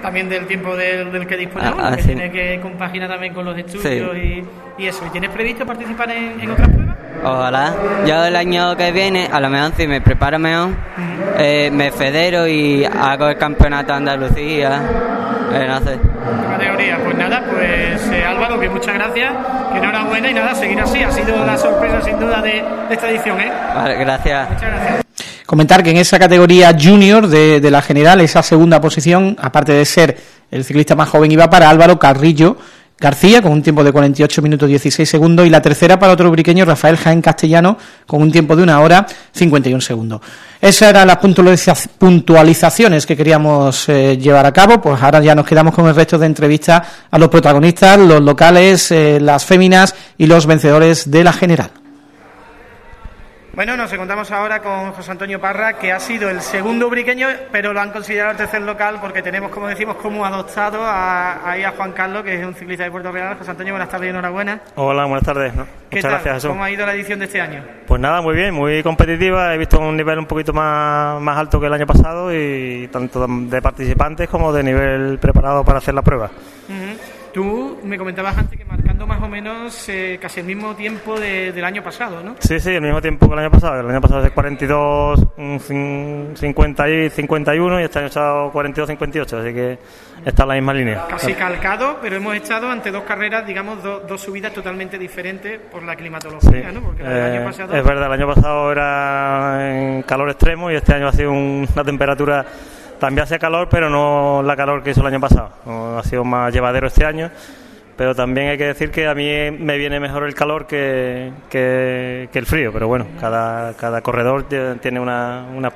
También del tiempo del, del que disponemos,
Ah, ah,
que tiene que compaginar también con los estudios
Sí.
y, y eso. ¿Y tienes previsto participar en, en otras pruebas?
Ojalá. Yo el año que viene, a lo mejor si me preparo mejor, eh, me federo y hago el campeonato de Andalucía. Eh, no sé.
¿Qué categoría? Pues nada, pues eh, Álvaro, que muchas gracias, que enhorabuena y nada, seguir así. Ha sido la sorpresa sin duda de, de esta edición, ¿eh?
Vale, gracias.
Muchas gracias.
Comentar que en esa categoría junior de, de la general, esa segunda posición, aparte de ser el ciclista más joven, iba para Álvaro Carrillo, García con un tiempo de 48 minutos 16 segundos y la tercera para otro ubriqueño Rafael Jaén Castellano con un tiempo de una hora 51 segundos. Esas eran las puntualizaciones que queríamos eh, llevar a cabo, pues ahora ya nos quedamos con el resto de entrevistas a los protagonistas, los locales, eh, las féminas y los vencedores de la general.
Bueno, nos encontramos ahora con José Antonio Parra, que ha sido el segundo ubriqueño, pero lo han considerado el tercer local porque tenemos, como decimos, como adoptado a, a Juan Carlos, que es un ciclista de Puerto Real. José Antonio, buenas tardes y enhorabuena.
Hola, buenas tardes.
Muchas gracias, Jesús. ¿Cómo ha ido la edición de este año?
Pues nada, muy bien, muy competitiva. He visto un nivel un poquito más, más alto que el año pasado y tanto de participantes como de nivel preparado para hacer la prueba.
Tú me comentabas antes que marcando más o menos eh, casi el mismo tiempo del año pasado, ¿no?
Sí, sí, el mismo tiempo que el año pasado. El año pasado es 42, 50 y 51 y este año he echado 42, 58, así que está en la misma línea.
Casi calcado, pero hemos echado ante dos carreras, digamos, dos subidas totalmente diferentes por la climatología, ¿no?
Porque el año eh, pasado... Es verdad, el año pasado era en calor extremo y este año ha sido una temperatura también hace calor, pero no la calor que hizo el año pasado. ha sido más llevadero este año, pero también hay que decir que a mí me viene mejor el calor que, que, el frío. Pero bueno, cada, cada corredor tiene una, una,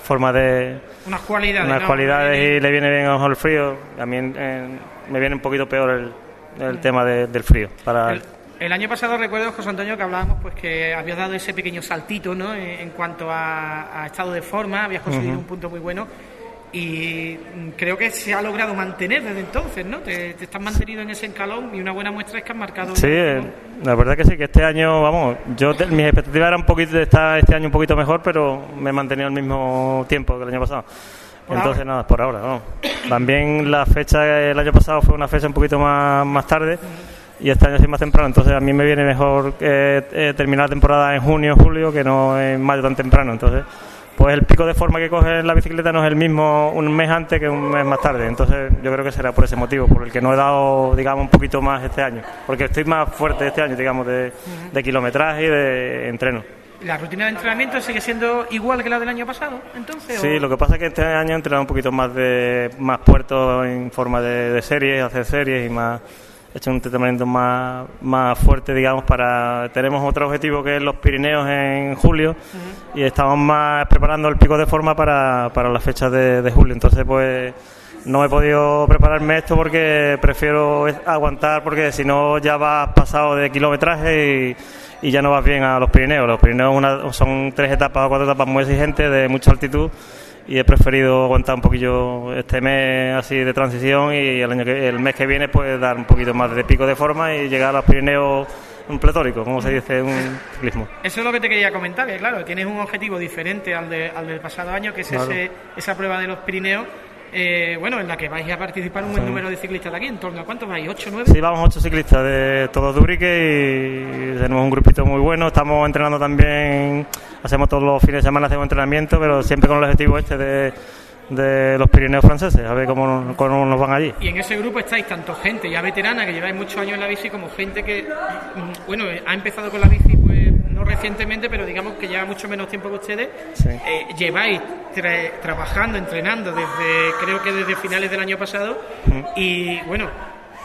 forma de.
Unas cualidades.
Unas cualidades y le viene bien mejor el frío. A mí me viene un poquito peor el, el tema del frío. Para,
el año pasado recuerdo, José Antonio, que hablábamos pues que habías dado ese pequeño saltito ¿no? en, cuanto a, estado de forma, habías conseguido un punto muy bueno y creo que se ha logrado mantener desde entonces, ¿no? Te, estás mantenido en ese encalón y una buena muestra es que has marcado.
Sí, la verdad que sí, que este año, vamos, yo mis expectativas eran un poquito de estar este año un poquito mejor, pero me he mantenido al mismo tiempo que el año pasado. Entonces, nada, por ahora, ¿no? También la fecha el año pasado fue una fecha un poquito más, más tarde y este año sí más temprano, entonces a mí me viene mejor eh, eh, terminar la temporada en junio, julio, que no en mayo tan temprano, entonces pues el pico de forma que coge la bicicleta no es el mismo un mes antes que un mes más tarde, entonces yo creo que será por ese motivo, por el que no he dado, digamos, un poquito más este año, porque estoy más fuerte este año, digamos, de, kilometraje y de entreno.
¿La rutina de entrenamiento sigue siendo igual que la del año pasado, entonces?
Sí, lo que pasa es que este año he entrenado un poquito más de más puertos en forma de, de series, hacer series y más hecho un entrenamiento más, más fuerte, digamos, para... Tenemos otro objetivo que es los Pirineos en julio y estamos más preparando el pico de forma para, para las fechas de, julio. Entonces, pues no he podido prepararme esto porque prefiero aguantar porque si no ya vas pasado de kilometraje y, y, ya no vas bien a los Pirineos. Los Pirineos son tres etapas o cuatro etapas muy exigentes de mucha altitud y he preferido aguantar un poquillo este mes así de transición y el año que, el mes que viene pues dar un poquito más de pico de forma y llegar a los Pirineos un pletórico, como se dice un ciclismo.
Eso es lo que te quería comentar, que claro, tienes un objetivo diferente al, de, al del pasado año, que es ese, esa prueba de los Pirineos eh, bueno, en la que vais a participar un buen número de ciclistas de aquí, ¿en torno a cuántos vais? ¿8, 9?
Sí, vamos ocho ciclistas de todos Dubrique y tenemos un grupito muy bueno, estamos entrenando también, hacemos todos los fines de semana, hacemos entrenamiento, pero siempre con el objetivo este de de los Pirineos franceses, a ver cómo, cómo, nos van allí.
Y en ese grupo estáis tanto gente ya veterana que lleváis muchos años en la bici como gente que, mm, bueno, ha empezado con la bici pues no recientemente, pero digamos que lleva mucho menos tiempo que ustedes, eh, lleváis trabajando, entrenando desde, creo que desde finales del año pasado, y bueno,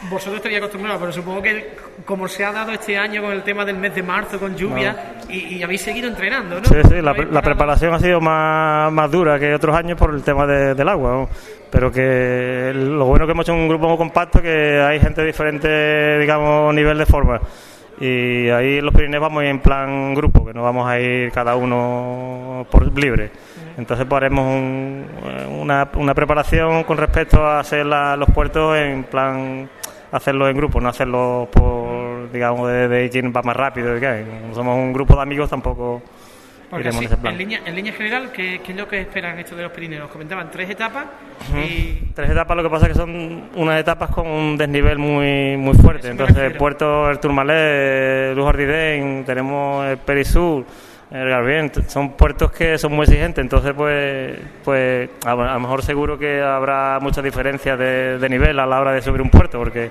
vosotros estaría acostumbrados, pero supongo que como se ha dado este año con el tema del mes de marzo, con lluvia, y, habéis seguido entrenando, ¿no?
Sí, sí, la, preparación ha sido más, más, dura que otros años por el tema del agua, pero que lo bueno que hemos hecho un grupo muy compacto, que hay gente de diferente, digamos, nivel de forma. Y ahí en los Pirineos vamos en plan grupo, que no vamos a ir cada uno por libre. Entonces pues haremos una, una, preparación con respecto a hacer los puertos en plan hacerlo en grupo, no hacerlo por, digamos, de, de va más rápido. somos un grupo de amigos, tampoco ese plan.
En línea, en línea general, ¿qué, es lo que esperan estos de los Pirineos? Comentaban tres etapas
y... Tres etapas, lo que pasa es que son unas etapas con un desnivel muy muy fuerte. Entonces, Puerto El Turmalet, Luz Ardiden, tenemos el Perisur el son puertos que son muy exigentes, entonces pues pues a, lo mejor seguro que habrá mucha diferencia de, nivel a la hora de subir un puerto, porque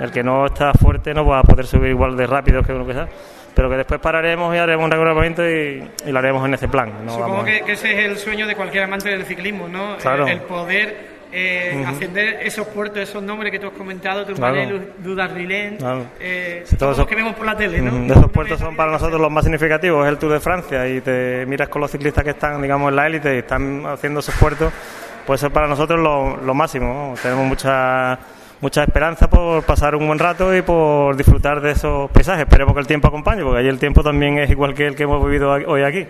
el que no está fuerte no va a poder subir igual de rápido que uno que está. Pero que después pararemos y haremos un regrupamiento y, lo haremos en ese plan.
Supongo que, ese es el sueño de cualquier amante del ciclismo, ¿no? El, poder eh, ascender esos puertos, esos nombres que tú has comentado, Turmalet,
Claro.
Dudarrilén,
Claro.
eh, todos
esos-
que vemos por la tele, ¿no?
Ujú, Esos puertos son para nosotros los más significativos, es el Tour de Francia y te miras con los ciclistas que están, digamos, en la élite y están haciendo esos puertos, pues es para nosotros lo, lo máximo. ¿no? Tenemos mucha mucha esperanza por pasar un buen rato y por disfrutar de esos paisajes. Esperemos que el tiempo acompañe, porque allí el tiempo también es igual que el que hemos vivido hoy aquí.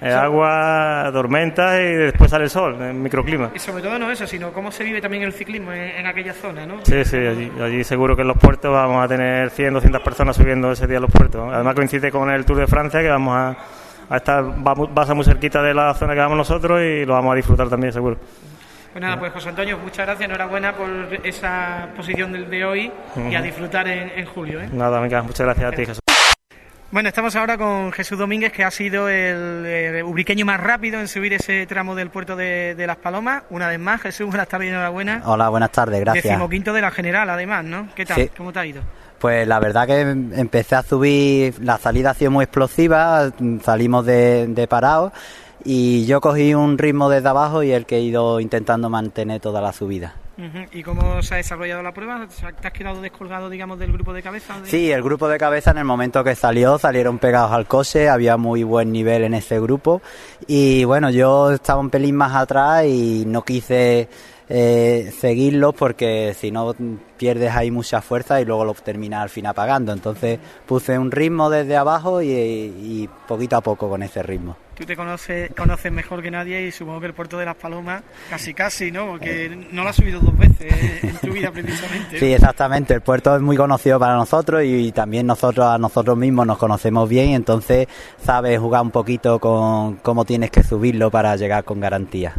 Eh, agua, tormentas y después sale el sol, en microclima.
Y sobre todo no eso, sino cómo se vive también el ciclismo en, en aquella zona, ¿no?
Sí, sí, allí, allí seguro que en los puertos vamos a tener 100, 200 personas subiendo ese día a los puertos. Además coincide con el Tour de Francia que vamos a, estar, va a ser muy cerquita de la zona que vamos nosotros y lo vamos a disfrutar también seguro.
Pues nada, pues José Antonio, muchas gracias, enhorabuena por esa posición del de hoy y a disfrutar en, en julio, ¿eh?
Nada, venga, muchas gracias a ti Jesús.
Bueno, estamos ahora con Jesús Domínguez, que ha sido el, eh, ubriqueño más rápido en subir ese tramo del puerto de, de Las Palomas. Una vez más, Jesús, buenas tardes y enhorabuena.
Hola, buenas tardes, gracias.
Decimoquinto de la general, además, ¿no? ¿Qué tal?
Sí.
¿Cómo te ha ido?
Pues la verdad que empecé a subir, la salida ha sido muy explosiva, salimos de, de parado y yo cogí un ritmo desde abajo y el que he ido intentando mantener toda la subida.
¿Y cómo se ha desarrollado la prueba? ¿Te has quedado descolgado, digamos, del grupo de cabeza? de-
Sí, el grupo de cabeza en el momento que salió salieron pegados al coche, había muy buen nivel en ese grupo y bueno, yo estaba un pelín más atrás y no quise eh, seguirlos porque si no pierdes ahí mucha fuerza y luego lo terminas al fin apagando. Entonces puse un ritmo desde abajo y, y poquito a poco con ese ritmo.
Tú te conoces, conoces mejor que nadie y supongo que el puerto de Las Palomas, casi casi, ¿no? Porque no lo has subido dos veces en tu vida precisamente. ¿no?
Sí, exactamente. El puerto es muy conocido para nosotros y también nosotros a nosotros mismos nos conocemos bien entonces sabes jugar un poquito con cómo tienes que subirlo para llegar con garantía.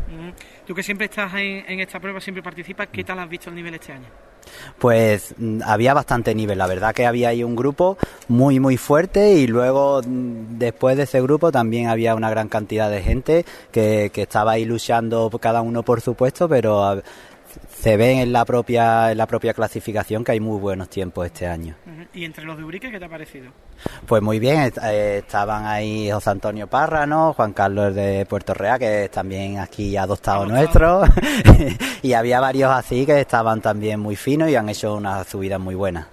Tú que siempre estás en, en esta prueba, siempre participas, ¿qué tal has visto el nivel este año?
Pues mm, había bastante nivel, la verdad que había ahí un grupo muy muy fuerte y luego mm, después de ese grupo también había una gran cantidad de gente que, que estaba ahí luchando cada uno por su puesto, pero ah, se ve en la propia en la propia clasificación que hay muy buenos tiempos este año.
Y entre los de Ubrique, ¿qué te ha parecido?
Pues muy bien, eh, estaban ahí José Antonio Párrano, Juan Carlos de Puerto Real, que es también aquí adoptado nuestro, y había varios así que estaban también muy finos y han hecho una subida muy buena.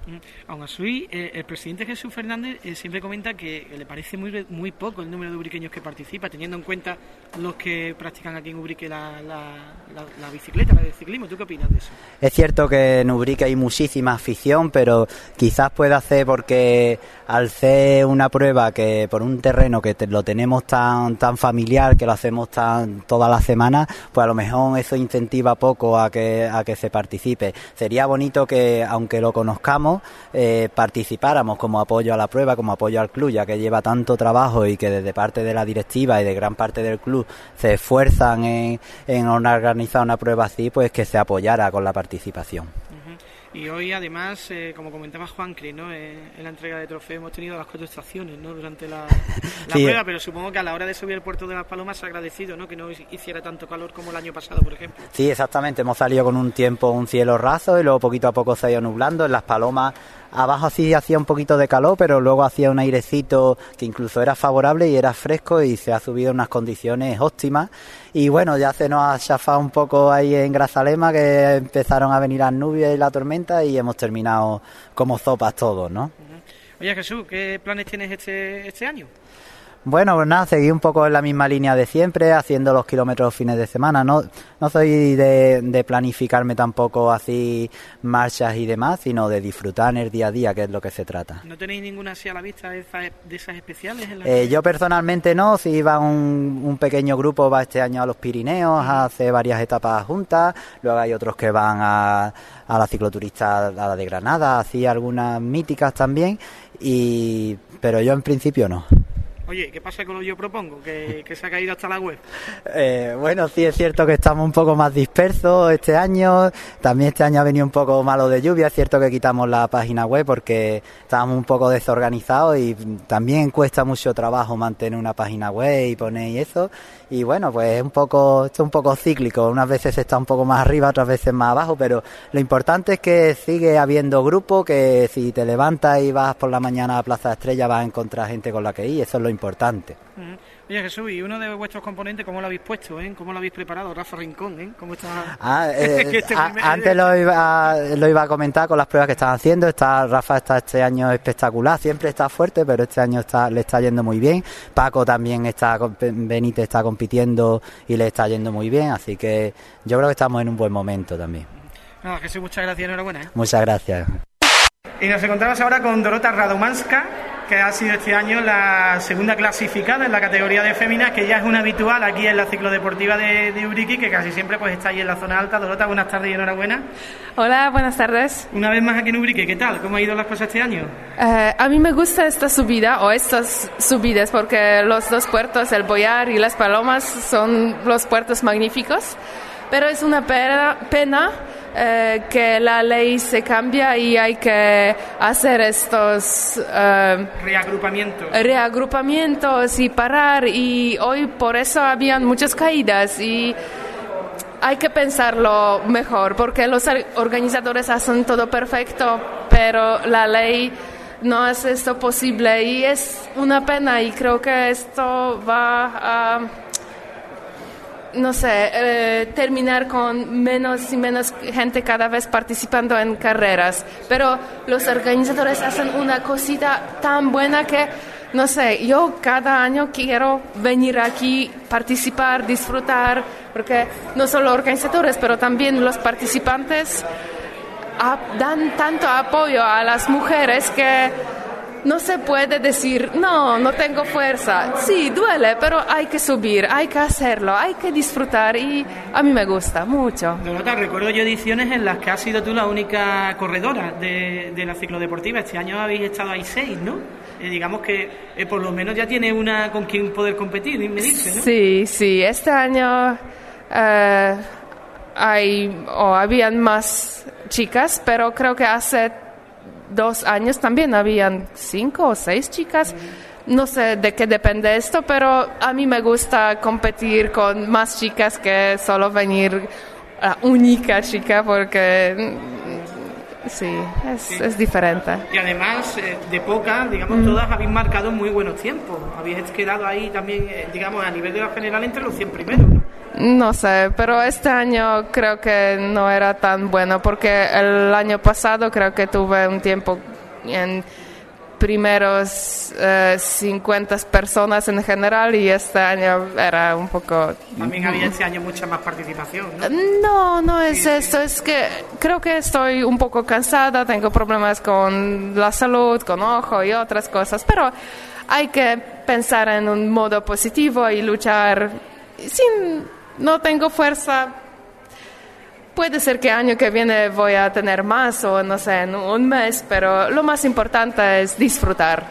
Aún así, eh, el presidente Jesús Fernández eh, siempre comenta que le parece muy muy poco el número de ubriqueños que participa, teniendo en cuenta los que practican aquí en Ubrique la, la, la- la bicicleta, la ciclismo. ¿Tú qué opinas de eso?
Es cierto que en Ubrique hay muchísima afición, pero quizás pueda ser porque al ser una prueba que por un terreno que te- lo tenemos tan tan familiar, que lo hacemos tan toda la semana, pues a lo mejor eso incentiva poco a que a que se participe. Sería bonito que aunque lo conozcamos eh, participáramos como apoyo a la prueba, como apoyo al club, ya que lleva tanto trabajo y que desde parte de la directiva y de gran parte del club se esfuerzan en, en organizar una prueba así, pues que se apoyara con la participación.
Y hoy, además, eh, como comentaba Juan Cri, ¿no? Eh, en la entrega de trofeo hemos tenido las cuatro estaciones ¿no? durante la, la
Sí.
prueba, pero supongo que a la hora de subir el puerto de las Palomas se ha agradecido ¿no? que no hiciera tanto calor como el año pasado, por ejemplo.
Sí, exactamente. Hemos salido con un tiempo, un cielo raso y luego poquito a poco se ha ido nublando. En las palomas abajo sí hacía un poquito de calor, pero luego hacía un airecito que incluso era favorable y era fresco y se ha subido en unas condiciones óptimas. Y bueno, ya se nos ha chafado un poco ahí en Grazalema que empezaron a venir las nubes y la tormenta y hemos terminado como sopas todos, ¿no?
Oye, Jesús, ¿qué planes tienes este, este año?
Bueno, pues nada, seguí un poco en la misma línea de siempre, haciendo los kilómetros fines de semana. No, no soy de, de planificarme tampoco así marchas y demás, sino de disfrutar en el día a día, que es lo que se trata.
¿No tenéis ninguna así a la vista de esas, de esas especiales? En las
Eh, yo personalmente no, si va un, un pequeño grupo, va este año a los Pirineos, hace varias etapas juntas, luego hay otros que van a, a la cicloturista, a la de Granada, así algunas míticas también, y pero yo en principio no.
Oye, ¿qué pasa con lo que yo propongo? Que, se ha caído hasta la web.
Eh, bueno, sí es cierto que estamos un poco más dispersos este año. También este año ha venido un poco malo de lluvia. Es cierto que quitamos la página web porque estábamos un poco desorganizados y también cuesta mucho trabajo mantener una página web y poner y eso. Y bueno, pues es un poco, esto es un poco cíclico. Unas veces está un poco más arriba, otras veces más abajo, pero lo importante es que sigue habiendo grupo, que si te levantas y vas por la mañana a Plaza Estrella vas a encontrar gente con la que ir. Eso es lo importante.
Ujú. Oye Jesús, y uno de vuestros componentes, ¿cómo lo habéis puesto? Eh? ¿Cómo lo habéis preparado? Rafa Rincón, ¿eh? ¿Cómo está?
Ah, eh, este antes lo iba, lo iba a comentar con las pruebas que están haciendo. Está, Rafa está este año espectacular, siempre está fuerte, pero este año está, le está yendo muy bien. Paco también está, Benítez está compitiendo y le está yendo muy bien, así que yo creo que estamos en un buen momento también.
No, Jesús, muchas gracias, enhorabuena. ¿eh?
Muchas gracias.
Y nos encontramos ahora con Dorota Radomanska, que ha sido este año la segunda clasificada en la categoría de féminas, que ya es una habitual aquí en la ciclodeportiva de, de Uriqui, que casi siempre pues está ahí en la zona alta. Dorota, buenas tardes y enhorabuena.
Hola, buenas tardes.
Una vez más aquí en Ubrique, ¿qué tal? ¿Cómo ha ido las cosas este año?
Eh, a mí me gusta esta subida o estas subidas porque los dos puertos, el Boyar y las Palomas, son los puertos magníficos, pero es una pena eh, que la ley se cambia y hay que hacer estos
eh, reagrupamientos.
reagrupamientos y parar y hoy por eso habían muchas caídas y hay que pensarlo mejor porque los organizadores hacen todo perfecto pero la ley no hace esto posible y es una pena y creo que esto va a no sé, eh, terminar con menos y menos gente cada vez participando en carreras. Pero los organizadores hacen una cosita tan buena que, no sé, yo cada año quiero venir aquí, participar, disfrutar, porque no solo organizadores, pero también los participantes dan tanto apoyo a las mujeres que no se puede decir, no, no tengo fuerza. Sí, duele, pero hay que subir, hay que hacerlo, hay que disfrutar y a mí me gusta mucho.
Dorota, recuerdo yo ediciones en las que has sido tú la única corredora de, la ciclodeportiva. Este año habéis estado ahí seis, ¿no? Eh, digamos que eh, por lo menos ya tiene una con quien poder competir, me dice, ¿no?
Sí, sí, este año eh, hay, o habían más chicas, pero creo que hace dos años también habían cinco o seis chicas. No sé de qué depende esto, pero a mí me gusta competir con más chicas que solo venir la única chica porque mm, sí es, diferente.
Y además, eh, de poca, digamos, todas habéis marcado muy buenos tiempos. Habéis quedado ahí también, eh, digamos, a nivel de la general entre los 100 primeros. No
sé, pero este año creo que no era tan bueno porque el año pasado creo que tuve un tiempo en primeros 50 eh, personas en general y este año era un poco...
También había este año mucha más participación, ¿no?
No, no es eso, es que creo que estoy un poco cansada, tengo problemas con la salud, con ojo y otras cosas, pero hay que pensar en un modo positivo y luchar sin no tengo fuerza. Puede ser que año que viene voy a tener más o no sé, en un mes, pero lo más importante es disfrutar.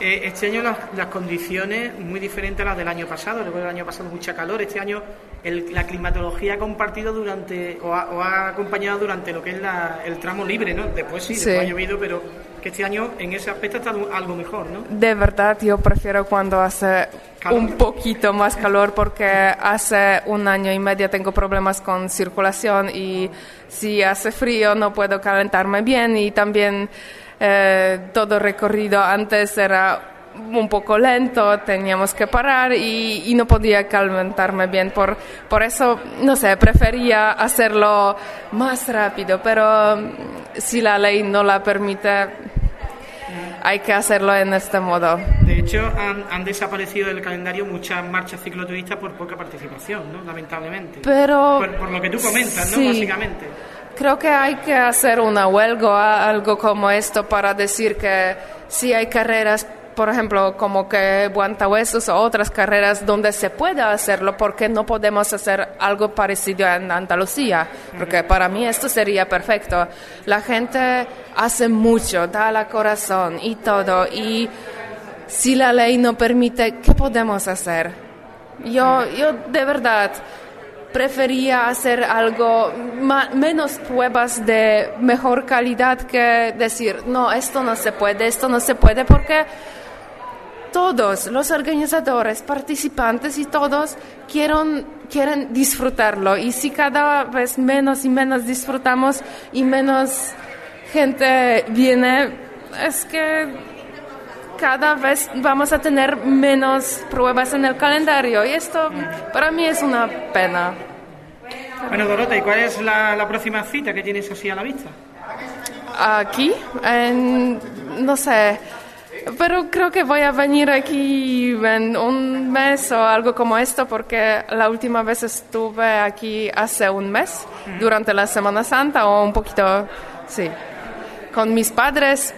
Eh, este año las, condiciones muy diferentes a las del año pasado. Recuerdo el año pasado mucha calor. Este año la climatología ha compartido durante o ha, acompañado durante lo que es el tramo libre, ¿no? Después sí, después ha llovido, pero que este año en ese aspecto está algo mejor, ¿no?
De verdad, yo prefiero cuando hace un poquito más calor porque hace un año y medio tengo problemas con circulación y si hace frío no puedo calentarme bien y también eh, todo recorrido antes era un poco lento, teníamos que parar y, y, no podía calentarme bien. Por, por eso, no sé, prefería hacerlo más rápido, pero si la ley no la permite, hay que hacerlo en este modo.
De hecho, han, desaparecido del calendario muchas marchas cicloturistas por poca participación, ¿no? lamentablemente.
Pero...
Por, lo que tú comentas, ¿no? Básicamente.
Creo que hay que hacer una huelga, algo como esto, para decir que si hay carreras por ejemplo, como que Buantahuesos o otras carreras donde se puede hacerlo, porque no podemos hacer algo parecido en Andalucía? Porque para mí esto sería perfecto. La gente hace mucho, da la corazón y todo, y si la ley no permite, ¿qué podemos hacer? Yo, yo de verdad prefería hacer algo menos pruebas de mejor calidad que decir no esto no se puede esto no se puede porque todos los organizadores, participantes y todos quieren, quieren disfrutarlo. Y si cada vez menos y menos disfrutamos y menos gente viene, es que cada vez vamos a tener menos pruebas en el calendario y esto para mí es una pena.
Bueno, Dorota, ¿y cuál es la, la próxima cita que tienes así a la vista?
Aquí, en, no sé, pero creo que voy a venir aquí en un mes o algo como esto porque la última vez estuve aquí hace un mes, durante la Semana Santa o un poquito, sí, con mis padres,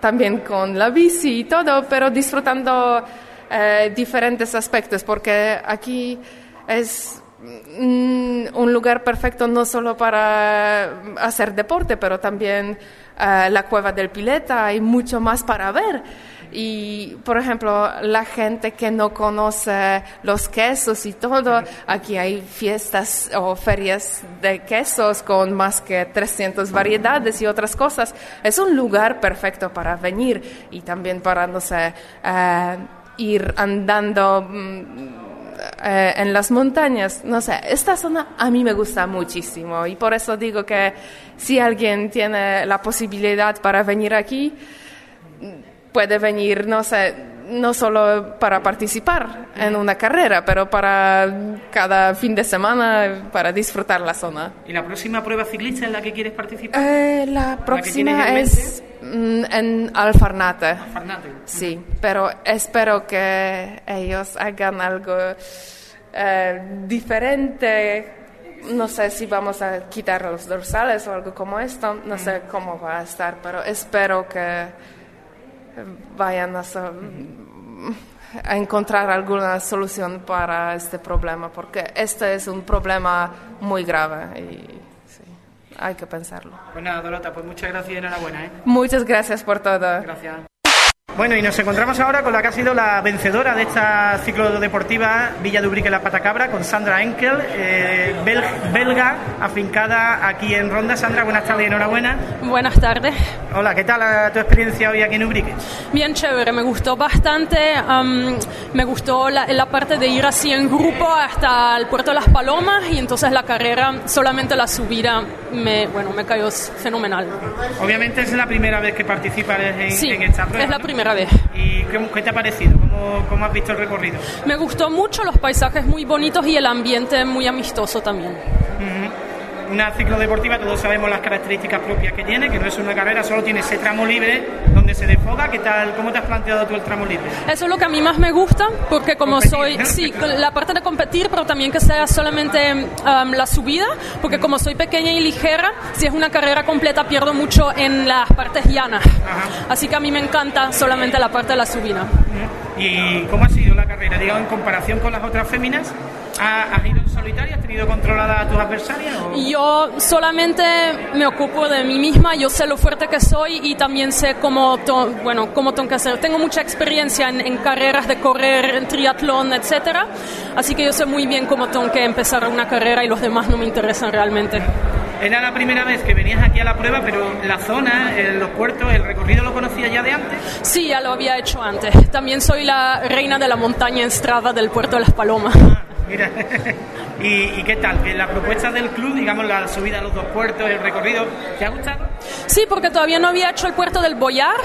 también con la bici y todo, pero disfrutando eh, diferentes aspectos porque aquí es mm, un lugar perfecto no solo para hacer deporte, pero también eh, la cueva del Pileta, hay mucho más para ver. Y, por ejemplo, la gente que no conoce los quesos y todo, aquí hay fiestas o ferias de quesos con más que 300 variedades y otras cosas. Es un lugar perfecto para venir y también para, no sé, eh, ir andando mm, eh, en las montañas. No sé, esta zona a mí me gusta muchísimo y por eso digo que si alguien tiene la posibilidad para venir aquí, puede venir, no sé, no solo para participar en una carrera, pero para cada fin de semana, para disfrutar la zona.
¿Y la próxima prueba ciclista en la que quieres participar?
Eh, la próxima es mm, en Alfarnate.
Alfarnate.
Sí, pero espero que ellos hagan algo eh, diferente. No sé si vamos a quitar los dorsales o algo como esto, no sé cómo va a estar, pero espero que vayan a, a encontrar alguna solución para este problema, porque este es un problema muy grave y sí, hay que pensarlo.
Pues nada, Dorota, pues muchas gracias y enhorabuena, ¿eh?
Muchas gracias por todo.
Gracias. Bueno, y nos encontramos ahora con la que ha sido la vencedora de esta ciclo deportiva Villa de Ubrique La Patacabra, con Sandra Enkel, eh, bel- belga, afincada aquí en Ronda. Sandra, buenas tardes y enhorabuena.
Buenas tardes.
Hola, ¿qué tal tu experiencia hoy aquí en Ubrique?
Bien chévere, me gustó bastante. me gustó la, la parte de ir así en grupo hasta el puerto de las Palomas y entonces la carrera, solamente la subida, me, bueno, me cayó fenomenal.
Obviamente es la primera vez que participas en,
Sí,
en esta prueba.
es la
¿no?
primera vez.
¿Y qué, qué te ha parecido? ¿Cómo, ¿Cómo has visto el recorrido?
Me gustó mucho, los paisajes muy bonitos y el ambiente muy amistoso también.
Una ciclo deportiva, todos sabemos las características propias que tiene, que no es una carrera, solo tiene ese tramo libre donde se desfoga. ¿Qué tal? ¿Cómo te has planteado tú el tramo libre?
Eso es lo que a mí más me gusta, porque como soy, sí, la parte de competir, pero también que sea solamente um, la subida, porque como soy pequeña y ligera, si es una carrera completa pierdo mucho en las partes llanas. Así que a mí me encanta solamente la parte de la subida.
¿Y cómo ha sido la carrera? Digamos, en comparación con las otras féminas, ¿ha- ¿has ido solitario? ¿Has tenido controlada a tus adversarias? o-
Yo solamente me ocupo de mí misma, yo sé lo fuerte que soy y también sé cómo, to- bueno, cómo tengo que hacer. Tengo mucha experiencia en, en carreras de correr, en triatlón, etcétera, así que yo sé muy bien cómo tengo que empezar una carrera y los demás no me interesan realmente.
Era la primera vez que venías aquí a la prueba, pero la zona, los puertos, el recorrido lo conocías ya de antes.
Sí, ya lo había hecho antes. También soy la reina de la montaña en Strava del puerto de Las Palomas.
Mira, ¿Y, y qué tal? La propuesta del club, digamos, la subida a los dos puertos, el recorrido, ¿te ha gustado?
Sí, porque todavía no había hecho el puerto del Boyar.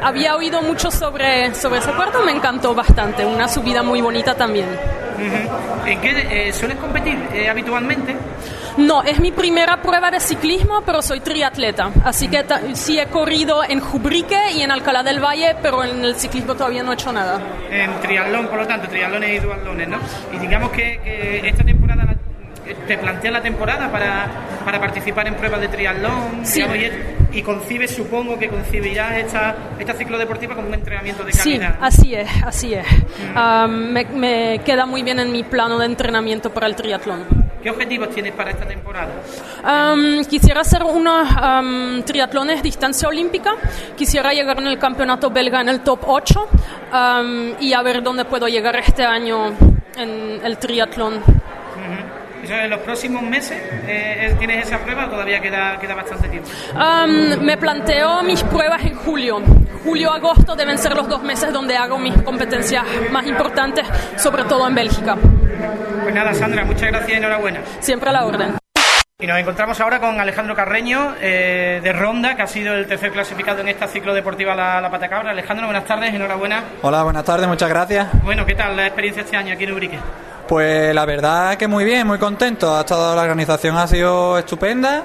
Había oído mucho sobre, sobre ese puerto, me encantó bastante. Una subida muy bonita también.
¿En qué eh, sueles competir eh, habitualmente?
No, es mi primera prueba de ciclismo, pero soy triatleta. Así que sí he corrido en Jubrique y en Alcalá del Valle, pero en el ciclismo todavía no he hecho nada.
En triatlón, por lo tanto, triatlones y duatlones, ¿no? Y digamos que, que esta temporada la- te planteas la temporada para, para participar en pruebas de triatlón
Sí.
y, y concibes, supongo que concebirás esta, esta ciclo deportiva como un entrenamiento de
Sí,
calidad.
así es, así es. Ah, me, me queda muy bien en mi plano de entrenamiento para el triatlón.
¿Qué objetivos tienes para esta temporada?
Am, quisiera hacer unos am, triatlones distancia olímpica. Quisiera llegar en el campeonato belga en el top 8 am, y a ver dónde puedo llegar este año en el triatlón.
Eso en los próximos meses eh, es- tienes esa prueba o todavía queda, queda bastante tiempo.
Am, me planteo mis pruebas en julio. Julio-agosto deben ser los dos meses donde hago mis competencias más importantes, sobre todo en Bélgica.
Pues nada, Sandra, muchas gracias y enhorabuena.
Siempre a la orden.
Y nos encontramos ahora con Alejandro Carreño eh, de Ronda, que ha sido el tercer clasificado en esta ciclo deportiva La, la Patacabra. Alejandro, buenas tardes, enhorabuena.
Hola, buenas tardes, muchas gracias.
Bueno, ¿qué tal la experiencia este año aquí en Ubrique?
Pues la verdad que muy bien, muy contento. Ha estado la organización ha sido estupenda.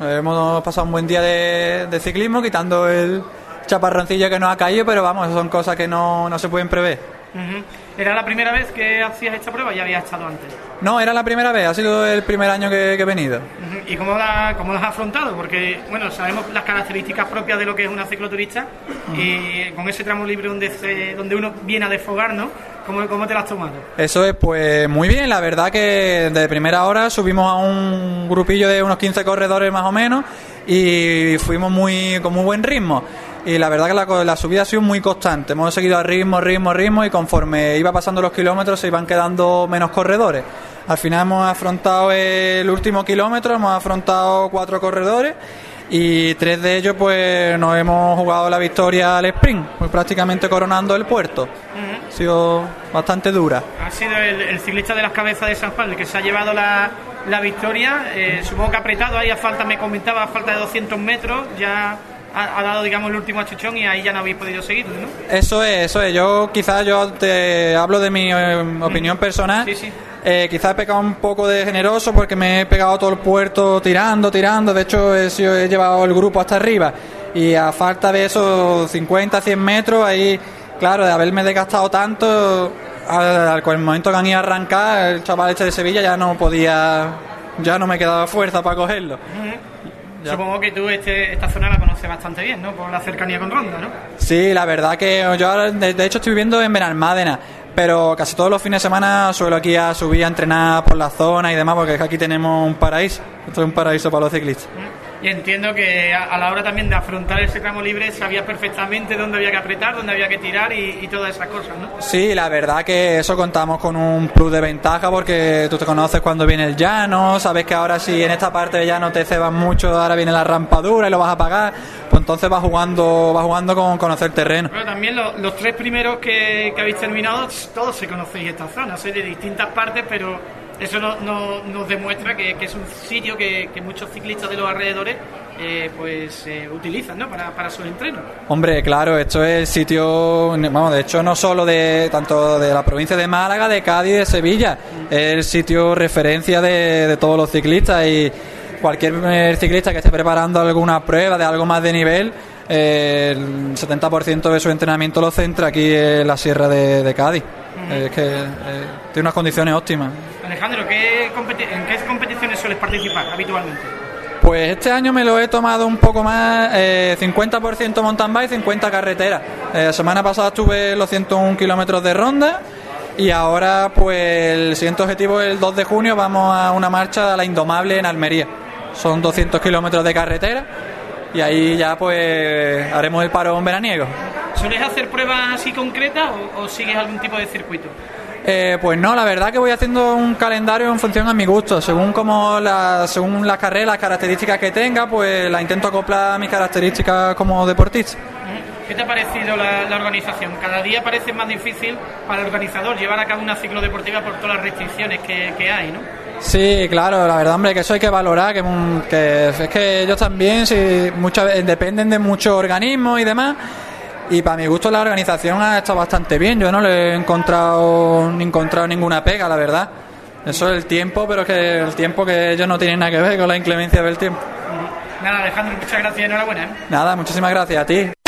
Hemos pasado un buen día de, de ciclismo, quitando el chaparroncillo que nos ha caído, pero vamos, son cosas que no, no se pueden prever.
Ujú. ¿Era la primera vez que hacías esta prueba ya habías estado antes?
No, era la primera vez, ha sido el primer año que, que he venido.
¿Y cómo la, cómo la has afrontado? Porque, bueno, sabemos las características propias de lo que es una cicloturista y con ese tramo libre donde, se- donde uno viene a desfogar, ¿no? ¿Cómo, ¿Cómo te la has tomado?
Eso es, pues muy bien, la verdad que de primera hora subimos a un grupillo de unos 15 corredores más o menos y fuimos muy con muy buen ritmo. Y la verdad que la, subida ha sido muy constante, hemos seguido a ritmo, ritmo, ritmo y conforme iba pasando los kilómetros se iban quedando menos corredores. Al final hemos afrontado el último kilómetro, hemos afrontado cuatro corredores y tres de ellos pues nos hemos jugado la victoria al sprint, pues prácticamente coronando el puerto. Ha sido bastante dura.
Ha sido el, el ciclista de las cabezas de San Juan el que se ha llevado la, la victoria. Eh, supongo que apretado, ahí a falta, me comentaba, a falta de 200 metros, ya ha, ha dado, digamos, el último achuchón y ahí ya no habéis podido seguir, ¿no?
Eso es, eso es. Yo quizás yo te hablo de mi eh, opinión personal.
Sí, sí.
Eh, quizás he pecado un poco de generoso porque me he pegado todo el puerto tirando, tirando. De hecho, he, sido- he llevado el grupo hasta arriba. Y a falta de esos 50, 100 metros, ahí, claro, de haberme desgastado tanto, al, el momento que han ido a arrancar, el chaval este de Sevilla ya no podía, ya no me quedaba fuerza para cogerlo.
Supongo que tú este, esta zona la conoces bastante bien, ¿no? Por la cercanía con Ronda, ¿no?
Sí, la verdad que yo de, hecho estoy viviendo en Benalmádena, pero casi todos los fines de semana suelo aquí a subir a entrenar por la zona y demás, porque aquí tenemos un paraíso. Esto es un paraíso para los ciclistas.
Y entiendo que a, a la hora también de afrontar ese tramo libre sabías perfectamente dónde había que apretar, dónde había que tirar y, y todas esas cosas, ¿no?
Sí, la verdad que eso contamos con un plus de ventaja porque tú te conoces cuando viene el llano, sabes que ahora si en esta parte de llano te cebas mucho, ahora viene la rampadura y lo vas a pagar, pues entonces vas jugando, vas jugando con conocer terreno.
Pero también lo- los tres primeros que, que habéis terminado, todos se conocéis esta zona, sois de distintas partes, pero eso no- no- nos demuestra que, que es un sitio que, que muchos ciclistas de los alrededores eh, pues eh, utilizan ¿no? para, para sus entrenos.
Hombre, claro, esto es el sitio, vamos, de hecho no solo de tanto de la provincia de Málaga, de Cádiz, de Sevilla, es el sitio referencia de, de todos los ciclistas y cualquier eh, ciclista que esté preparando alguna prueba de algo más de nivel, eh, el 70% de su entrenamiento lo centra aquí en la sierra de, de Cádiz. Es que eh, tiene unas condiciones óptimas.
Alejandro, ¿qué competi- ¿en qué competiciones sueles participar habitualmente?
Pues este año me lo he tomado un poco más, eh, 50% mountain bike, 50 carretera. Eh, la semana pasada estuve en los 101 kilómetros de ronda y ahora pues el siguiente objetivo es el 2 de junio, vamos a una marcha a la Indomable en Almería. Son 200 kilómetros de carretera y ahí ya pues haremos el parón veraniego.
¿Sueles hacer pruebas así concretas o, o sigues algún tipo de circuito?
Eh, pues no, la verdad que voy haciendo un calendario en función a mi gusto, según como la, según las carreras, las características que tenga, pues la intento acoplar a mis características como deportista.
¿Qué te ha parecido la, la organización? Cada día parece más difícil para el organizador llevar a cabo una ciclo deportiva por todas las restricciones que, que hay, ¿no?
Sí, claro, la verdad, hombre, que eso hay que valorar, que, mm, que es que ellos también si muchas dependen de muchos organismos y demás. Y para mi gusto la organización ha estado bastante bien. Yo no le he encontrado, ni encontrado ninguna pega, la verdad. Eso es el tiempo, pero es que el tiempo que ellos no tienen nada que ver con la inclemencia del tiempo.
Nada, Alejandro, muchas gracias y enhorabuena. ¿eh?
Nada, muchísimas gracias a ti.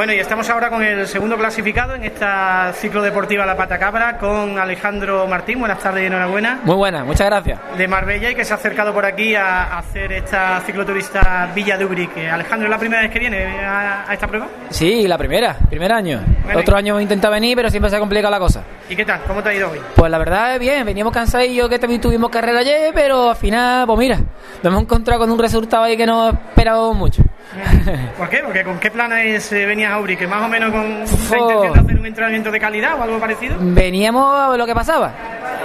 Bueno, y estamos ahora con el segundo clasificado en esta ciclo deportiva La Patacabra con Alejandro Martín. Buenas tardes y enhorabuena.
Muy buena, muchas gracias.
De Marbella y que se ha acercado por aquí a, hacer esta cicloturista Villa de Ubrique. Alejandro, ¿es la primera vez que viene a, a esta prueba?
Sí, la primera, primer año.
Bueno,
Otro año hemos intentado venir, pero siempre se ha complicado la cosa.
¿Y qué tal? ¿Cómo te ha ido hoy?
Pues la verdad es bien, veníamos cansadillos que también tuvimos carrera ayer, pero al final, pues mira, nos hemos encontrado con un resultado ahí que no esperábamos mucho.
¿Por qué? Porque ¿con qué planes eh, venías a Ubrique? ¿Más o menos con la intención de hacer un entrenamiento de calidad o algo parecido?
Veníamos a ver lo que pasaba.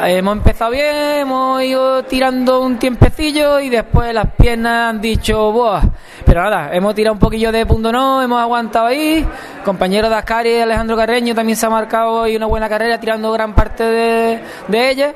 Hemos empezado bien, hemos ido tirando un tiempecillo y después las piernas han dicho, ¡buah! Pero nada, hemos tirado un poquillo de punto no, hemos aguantado ahí. Compañero de Ascari, Alejandro Carreño, también se ha marcado hoy una buena carrera tirando gran parte de, de ella.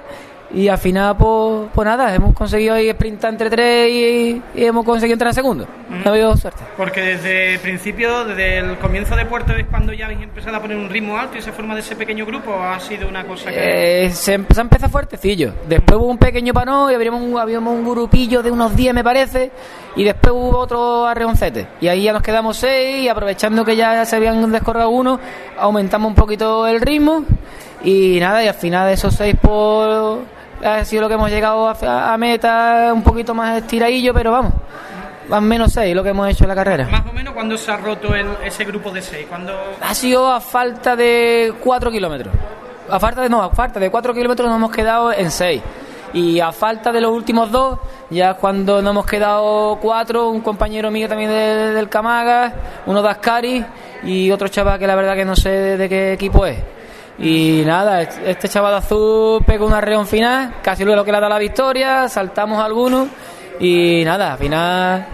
Y al final, pues, pues nada, hemos conseguido ahí sprintar entre tres y, y hemos conseguido entrar en segundo. No ha habido suerte.
Porque desde el principio, desde el comienzo de Puerto, es cuando ya habéis empezado a poner un ritmo alto y se forma de ese pequeño grupo, ¿o ha sido una cosa que...?
Eh, se, em- se ha empezado fuertecillo. Después hubo un pequeño panó y habíamos un, habíamos un grupillo de unos 10, me parece. Y después hubo otro arreoncete. Y ahí ya nos quedamos seis. Y aprovechando que ya se habían descorrado uno, aumentamos un poquito el ritmo. Y nada, y al final de esos seis, pues ha sido lo que hemos llegado a, a meta un poquito más estiradillo, pero vamos. Más o menos seis lo que hemos hecho en la carrera.
Más o menos, cuando se ha roto el- ese grupo de seis? cuando
Ha sido a falta de 4 kilómetros. A falta de no, a falta de 4 kilómetros nos hemos quedado en 6. Y a falta de los últimos dos, ya cuando nos hemos quedado cuatro, un compañero mío también de- del Camaga, uno de Ascari y otro chaval que la verdad que no sé de, de qué equipo es. Y nada, este chaval azul pegó un arreón final, casi luego que le ha dado la victoria, saltamos algunos y nada, al final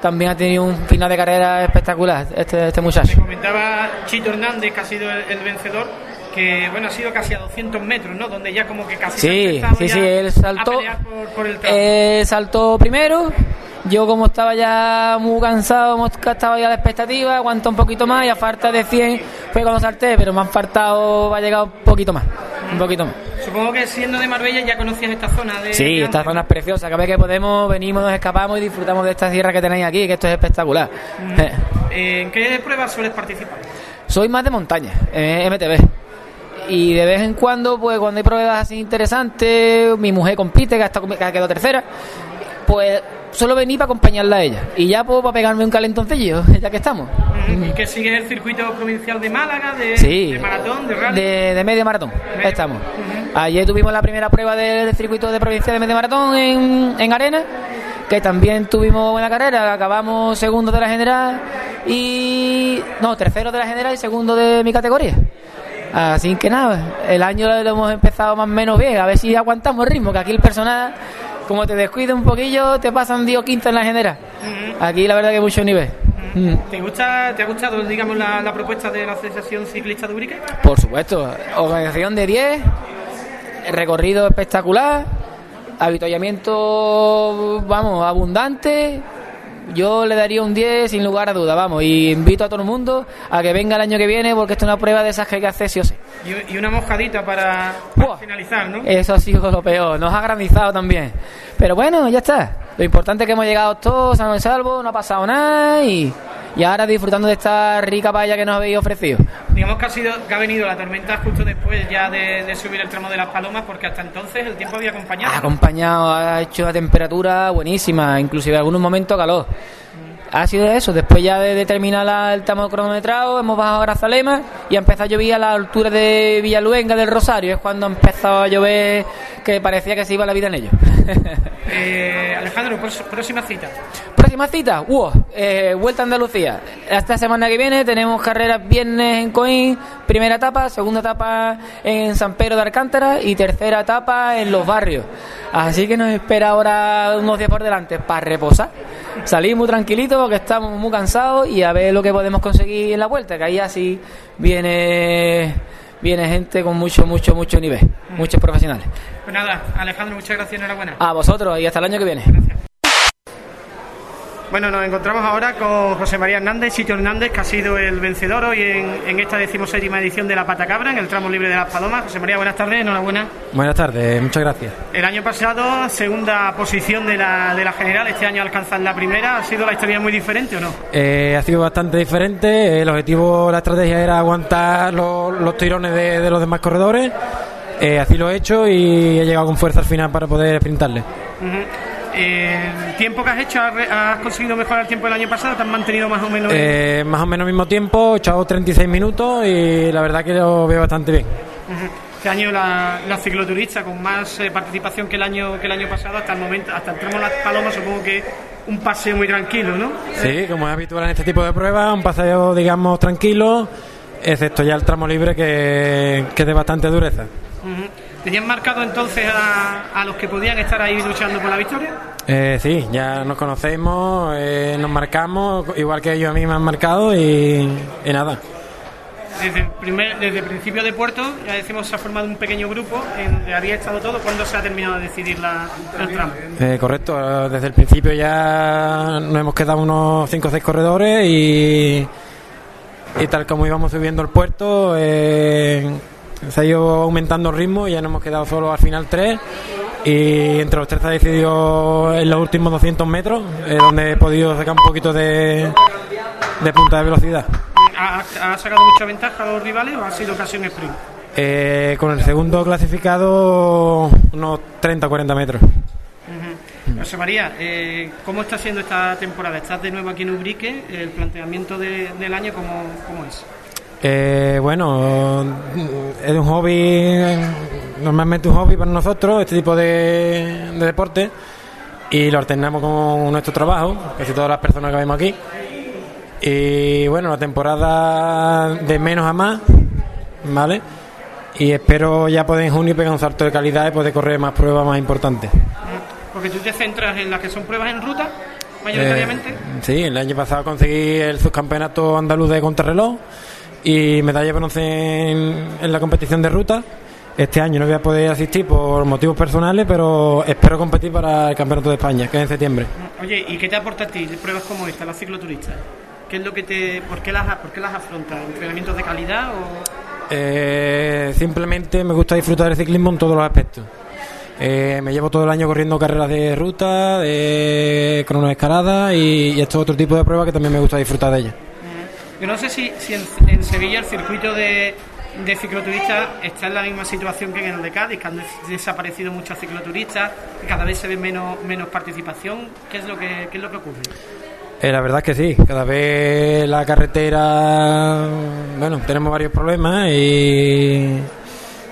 también ha tenido un final de carrera espectacular este, este muchacho.
comentaba Chito Hernández, que ha sido el, el vencedor, que bueno, ha sido casi a 200 metros, ¿no? Donde ya como que casi se ha
Sí,
empezado
sí, sí, él saltó.
por, por el.
Eh, saltó primero. Yo como estaba ya muy cansado, mo- estaba ya a la expectativa, aguantó un poquito más y a falta de 100 fue cuando salté, pero me han faltado, ha llegado un poquito más, un poquito más.
Supongo que siendo de Marbella ya conocías esta zona de...
Sí, esta zona es preciosa, cada vez que podemos venimos, nos escapamos y disfrutamos de esta sierra que tenéis aquí, que esto es espectacular. Eh,
Eh, ¿En qué pruebas sueles participar?
Soy más de montaña, eh, MTB. Y de vez en cuando, pues cuando hay pruebas así interesantes, mi mujer compite, que, ha estado- que ha quedado tercera, pues solo venir para acompañarla a ella. Y ya pues para pegarme un calentoncillo, ya que estamos.
¿Y que sigues el circuito provincial de Málaga, de,
Sí.
de maratón, de rally?
De, de medio maratón, estamos. Ayer tuvimos la primera prueba del circuito de provincia de medio maratón en, en Arena, que también tuvimos buena carrera, acabamos segundo de la general y... No, tercero de la general y segundo de mi categoría. Así que nada, el año lo hemos empezado más o menos bien, a ver si aguantamos el ritmo, que aquí el personal, como te descuide un poquillo, te pasan 10 o 15 en la general. Aquí la verdad que mucho nivel. Mm.
¿Te, gusta, ¿Te ha gustado, digamos, la, la propuesta de la Asociación Ciclista de Urique?
Por supuesto, organización de 10, recorrido espectacular, avituallamiento, vamos, abundante. Yo le daría un 10 sin lugar a duda, vamos, y invito a todo el mundo a que venga el año que viene porque esto es una prueba de esas que hay que hacer sí o sí.
Y, y una mojadita para, para finalizar, ¿no?
Eso ha sido lo peor, nos ha granizado también. Pero bueno, ya está. Lo importante es que hemos llegado todos sanos y salvos, no ha pasado nada y, y ahora disfrutando de esta rica paella que nos habéis ofrecido.
Digamos que ha, sido, que ha venido la tormenta justo después ya de, de subir el tramo de las palomas, porque hasta entonces el tiempo había acompañado.
Ha acompañado, ha hecho una temperatura buenísima, inclusive en algunos momentos calor. Ha sido eso, después ya de, de terminar la- el tramo cronometrado, hemos bajado a Grazalema y ha empezado a llover a la altura de Villaluenga del Rosario, es cuando ha empezado a llover que parecía que se iba la vida en ello.
Eh, Alejandro, próxima cita.
Próxima cita, ¡wow! Eh, Vuelta a Andalucía. Esta semana que viene tenemos carreras viernes en Coín, primera etapa, segunda etapa en San Pedro de Alcántara y tercera etapa en Los Barrios. Así que nos espera ahora unos días por delante para reposar. Salir muy tranquilitos porque estamos muy cansados y a ver lo que podemos conseguir en la vuelta, que ahí así viene, viene gente con mucho, mucho, mucho nivel, muchos profesionales.
Pues nada, Alejandro, muchas gracias, enhorabuena.
A vosotros y hasta el año que viene.
Bueno, nos encontramos ahora con José María Hernández, Sitio Hernández, que ha sido el vencedor hoy en, en esta decimoséptima edición de la Pata Cabra, en el tramo libre de las Palomas. José María, buenas tardes, enhorabuena.
Buenas tardes, muchas gracias.
El año pasado, segunda posición de la, de la general, este año alcanzar la primera. ¿Ha sido la historia muy diferente o no?
Eh, ha sido bastante diferente. El objetivo, la estrategia era aguantar los, los tirones de, de los demás corredores. Eh, así lo he hecho y he llegado con fuerza al final para poder sprintarle.
¿El tiempo que has hecho, has, conseguido mejorar el tiempo del año pasado? ¿Te has mantenido más o menos? en-
Eh, más o menos mismo tiempo, he echado 36 minutos y la verdad que lo veo bastante bien.
Este año la, la cicloturista con más eh, participación que el año que el año pasado hasta el momento, hasta el tramo de las palomas supongo que un paseo muy tranquilo, ¿no?
Sí, como es habitual en este tipo de pruebas, un paseo, digamos, tranquilo, excepto ya el tramo libre que, que es de bastante dureza.
Ujú. ¿Tenían marcado entonces a, a los que podían estar ahí luchando por la victoria?
Eh, sí, ya nos conocemos, eh, nos marcamos, igual que ellos a mí me han marcado y, y nada.
Desde el, primer, desde el principio de Puerto, ya decimos, se ha formado un pequeño grupo en había estado todo. ¿Cuándo se ha terminado de decidir la, el tramo?
Eh, correcto, desde el principio ya nos hemos quedado unos 5 o 6 corredores y, y tal como íbamos subiendo el puerto, eh, se ha ido aumentando el ritmo y ya nos hemos quedado solo al final 3 y entre los tres se ha decidido en los últimos 200 metros, eh, donde he podido sacar un poquito de, de punta de velocidad.
¿Ha, ha sacado mucha ventaja a los rivales o ha sido casi un sprint?
Eh, con el segundo clasificado, unos 30-40 metros.
José María, eh, ¿cómo está siendo esta temporada? Estás de nuevo aquí en Ubrique, el planteamiento de- del año, ¿cómo, cómo es?
Eh, bueno, es un hobby, normalmente un hobby para nosotros, este tipo de, de deporte, y lo alternamos con nuestro trabajo, casi todas las personas que vemos aquí. Y bueno, la temporada de menos a más, ¿vale? Y espero ya poder en junio pegar un salto de calidad y poder correr más pruebas más importantes.
Porque tú te centras en las que son pruebas en ruta, mayoritariamente.
Eh, sí, el año pasado conseguí el subcampeonato andaluz de contrarreloj y medalla de bronce en, en la competición de ruta. Este año no voy a poder asistir por motivos personales, pero espero competir para el Campeonato de España, que es en septiembre.
Oye, ¿y qué te aporta a ti de pruebas como esta, las cicloturistas? ¿Qué es lo que te, por qué las, por qué las afrontas? ¿Entrenamientos de calidad o...?
Eh, simplemente me gusta disfrutar del ciclismo en todos los aspectos. Eh, me llevo todo el año corriendo carreras de ruta, de cronoescalada y, y esto es otro tipo de pruebas que también me gusta disfrutar de ellas.
Yo no sé si, si en, Sevilla el circuito de, de cicloturistas está en la misma situación que en el de Cádiz, que han des- desaparecido muchos cicloturistas, que cada vez se ve menos, menos participación. ¿Qué es lo que, qué es lo que ocurre?
Eh, la verdad es que sí, cada vez la carretera, bueno, tenemos varios problemas y,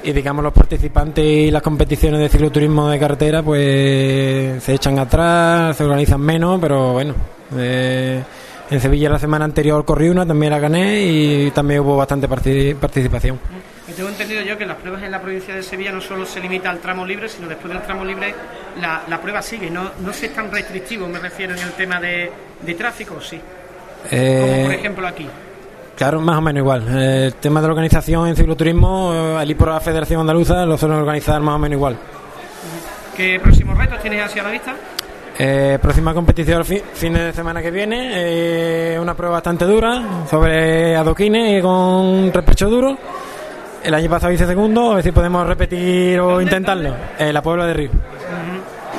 y digamos los participantes y las competiciones de cicloturismo de carretera pues se echan atrás, se organizan menos, pero bueno, eh, en Sevilla la semana anterior corrí una, también la gané y también hubo bastante parti- participación.
Y tengo entendido yo que las pruebas en la provincia de Sevilla no solo se limita al tramo libre, sino después del tramo libre la, la prueba sigue. No, no se es tan restrictivo, me refiero en el tema de, de tráfico, sí.
Eh,
Como por ejemplo aquí.
Claro, más o menos igual. Eh, El tema de la organización en cicloturismo, eh, al ir por la Federación Andaluza, lo suelen organizar más o menos igual.
¿Qué próximos retos tienes hacia la vista?
Eh, próxima competición fi- fin de semana que viene, eh, una prueba bastante dura sobre adoquines y con repecho duro. El año pasado hice segundo, a ver si podemos repetir o intentarlo. En la Puebla de Río,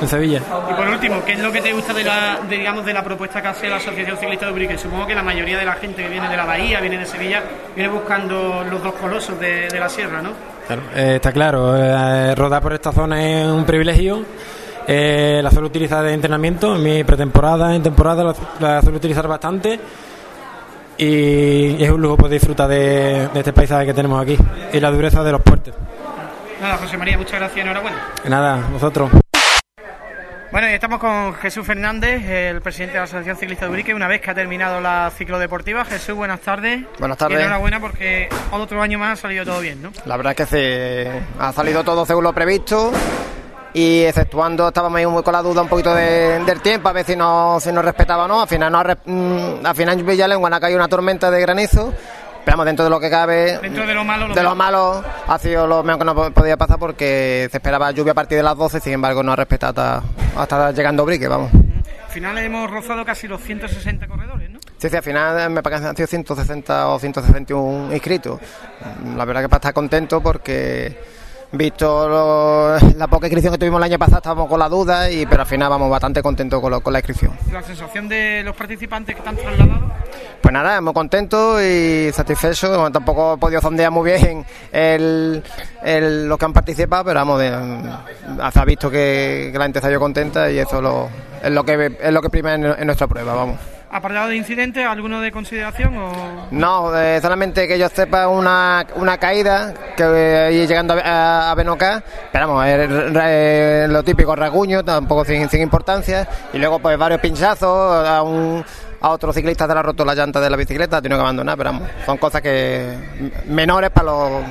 en Sevilla.
Y por último, ¿qué es lo que te gusta de la, de, digamos, de la propuesta que hace la Asociación Ciclista de Ubrique? Supongo que la mayoría de la gente que viene de la Bahía, viene de Sevilla, viene buscando los dos colosos de, de la sierra, ¿no?
Claro, eh, está claro, eh, rodar por esta zona es un privilegio. Eh, la suelo utilizar de entrenamiento, en mi pretemporada, en temporada la, la suelo utilizar bastante. Y es un lujo poder disfrutar de, de este paisaje que tenemos aquí y la dureza de los puertos.
Nada, José María, muchas gracias y enhorabuena.
Nada, vosotros.
Bueno, y estamos con Jesús Fernández, el presidente de la Asociación Ciclista de Ubrique, una vez que ha terminado la ciclodeportiva. Jesús, buenas tardes.
Buenas tardes.
Y enhorabuena porque otro año más ha salido todo bien, ¿no?
La verdad es que se ha salido todo según lo previsto y exceptuando estábamos ahí muy con la duda un poquito de- del tiempo a ver si nos, si nos respetaba o no al final no mm, al final en Villalengua ha caído una tormenta de granizo pero vamos, dentro de lo que cabe
Dentro de lo malo, lo
de lo malo ha sido lo mejor que nos po- podía pasar porque se esperaba lluvia a partir de las 12 sin embargo no ha respetado hasta, hasta llegando Brique vamos
Al final hemos rozado casi los 160 corredores, ¿no?
Sí, sí, al final me parece que han sido 160 o 161 inscritos. La verdad que para estar contento porque visto lo- la poca inscripción que tuvimos el año pasado estábamos con la duda, y pero al final vamos bastante contentos con, lo- con la inscripción.
La sensación de los participantes que están trasladados.
Pues nada, muy contentos y satisfechos. Bueno, tampoco he podido sondear muy bien el, el- los que han participado, pero vamos, de, ha visto que, que la gente salió contenta y eso lo- es lo que es lo que prima en, en nuestra prueba, vamos.
¿Apartado de incidentes, alguno de consideración o...?
No, eh, solamente que yo sepa una, una caída que eh, llegando a, a, Benocá, re- lo típico, rasguño, tampoco sin, sin importancia, y luego pues varios pinchazos, a, a otro ciclista se le ha roto la llanta de la bicicleta, ha tenido que abandonar, pero vamos, son cosas que menores para los...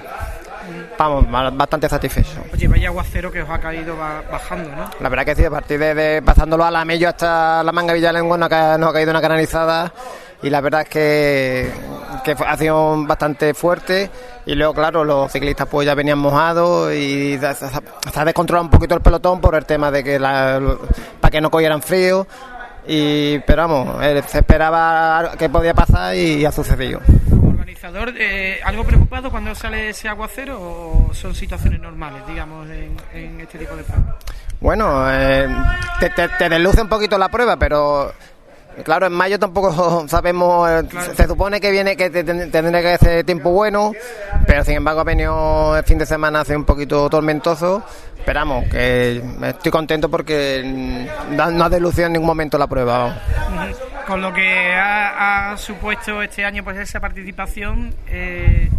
Vamos, bastante satisfechos.
Oye, vaya aguacero que os ha caído ba- bajando, ¿no?
La verdad que sí, a partir de, de pasándolo a la Mello hasta la manga Villalengua no ha, ca- no ha caído una canalizada y la verdad es que que ha sido bastante fuerte y luego claro los ciclistas pues ya venían mojados y se ha descontrolado un poquito el pelotón por el tema de que la, para que no cogieran frío y pero vamos se esperaba que podía pasar y ha sucedido
eh, algo preocupado cuando sale ese aguacero o son situaciones normales digamos en, este tipo de pruebas
bueno eh, te desluce un poquito la prueba pero Claro, en mayo tampoco sabemos, eh, se supone que viene que tendría que ser tiempo bueno, pero sin embargo ha venido el fin de semana hace un poquito tormentoso. Esperamos que estoy contento porque no ha delucido en ningún momento la prueba.
Con lo que ha, supuesto este año pues esa participación, eh,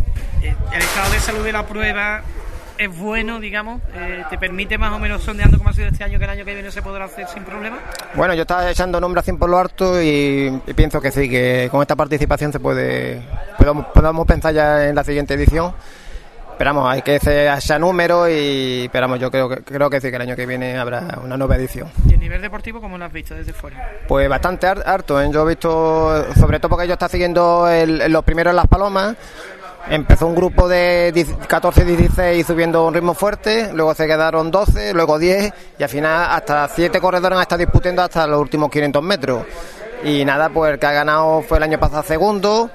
eh, el estado de salud de la prueba es bueno, digamos, eh, te permite más o menos sondeando cómo ha sido este año que el año que viene se podrá hacer sin problema.
Bueno, yo estaba echando nombres así por lo harto y, pienso que sí, que con esta participación se puede, podemos, pensar ya en la siguiente edición. Esperamos, hay que hacer ese número y esperamos, yo creo que creo que sí que el año que viene habrá una nueva edición.
¿Y el nivel deportivo cómo lo has visto desde fuera?
Pues bastante harto, ¿eh? yo he visto, sobre todo porque yo está siguiendo los primeros en Las Palomas, Empezó un grupo de 14-16 subiendo un ritmo fuerte, luego se quedaron 12, luego 10 y al final hasta 7 corredores han estado disputando hasta los últimos 500 metros. Y nada, pues el que ha ganado fue el año pasado segundo,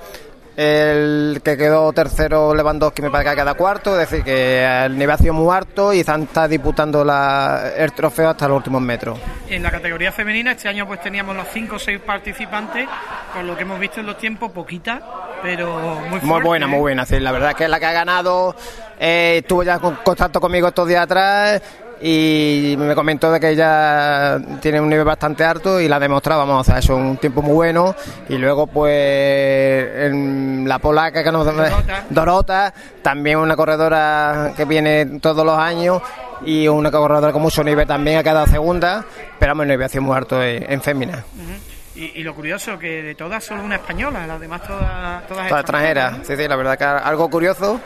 el que quedó tercero Lewandowski me parece que queda cuarto, es decir que el nivel ha sido muy alto y están está disputando la, el trofeo hasta los últimos metros.
En la categoría femenina este año pues teníamos los 5 o 6 participantes, con lo que hemos visto en los tiempos, poquita, pero muy fuerte.
Muy buena, muy buena, sí, la verdad es que es la que ha ganado, eh, estuvo ya en contacto conmigo estos días atrás y me comentó de que ella tiene un nivel bastante alto y la demostrábamos, o sea, es un tiempo muy bueno y luego pues en la polaca que nos Dorota. Dorota, también una corredora que viene todos los años y una corredora con mucho nivel también ha quedado segunda, pero a nivel ha muy alto en, fémina.
Y, lo curioso, que de todas solo una española, las demás todas,
todas, extranjeras. Sí, sí, la verdad que algo curioso.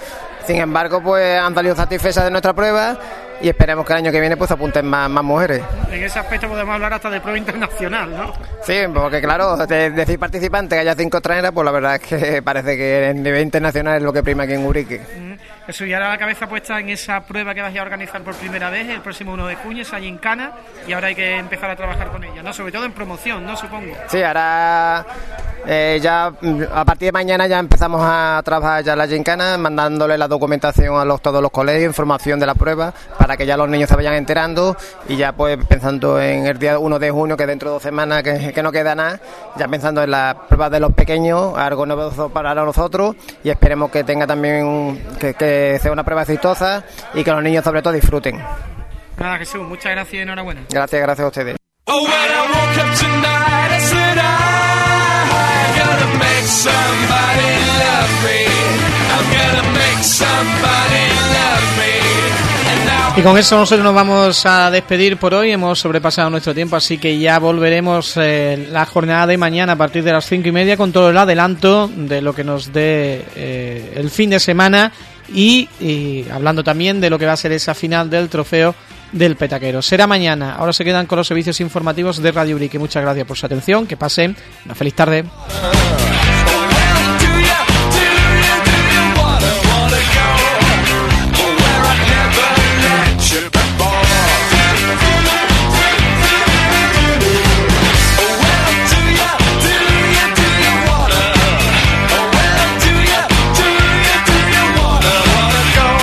Sin embargo, pues han salido satisfechas de nuestra prueba y esperemos que el año que viene pues apunten más, más mujeres.
En ese aspecto podemos hablar hasta de prueba internacional, ¿no?
Sí, porque claro, de decir participante que haya cinco extranjeras, pues la verdad es que parece que el nivel internacional es lo que prima aquí en Urique.
Eso ya la cabeza puesta en esa prueba que vas a organizar por primera vez el próximo 1 de junio, es allí en Cana, y ahora hay que empezar a trabajar con ella, ¿no? Sobre todo en promoción, ¿no? Supongo.
Sí, ahora eh, ya mm, a partir de mañana ya empezamos a trabajar ya la gincana, mandándole la documentación a todos los colegios, información de la prueba, para que ya los niños se vayan enterando y ya pues pensando en el día 1 de junio, que dentro de dos semanas que, no queda nada, ya pensando en las pruebas de los pequeños, algo novedoso para nosotros y esperemos que tenga también que sea una prueba exitosa y que los niños sobre todo disfruten.
Nada, Jesús, muchas gracias y enhorabuena.
Gracias, gracias a ustedes.
Y con eso nosotros nos vamos a despedir por hoy. Hemos sobrepasado nuestro tiempo, así que ya volveremos eh, la jornada de mañana a partir de las cinco y media con todo el adelanto de lo que nos dé eh, el fin de semana y, hablando también de lo que va a ser esa final del trofeo del Petaquero. Será mañana. Ahora se quedan con los servicios informativos de Radio Urique. Muchas gracias por su atención. Que pasen una feliz tarde.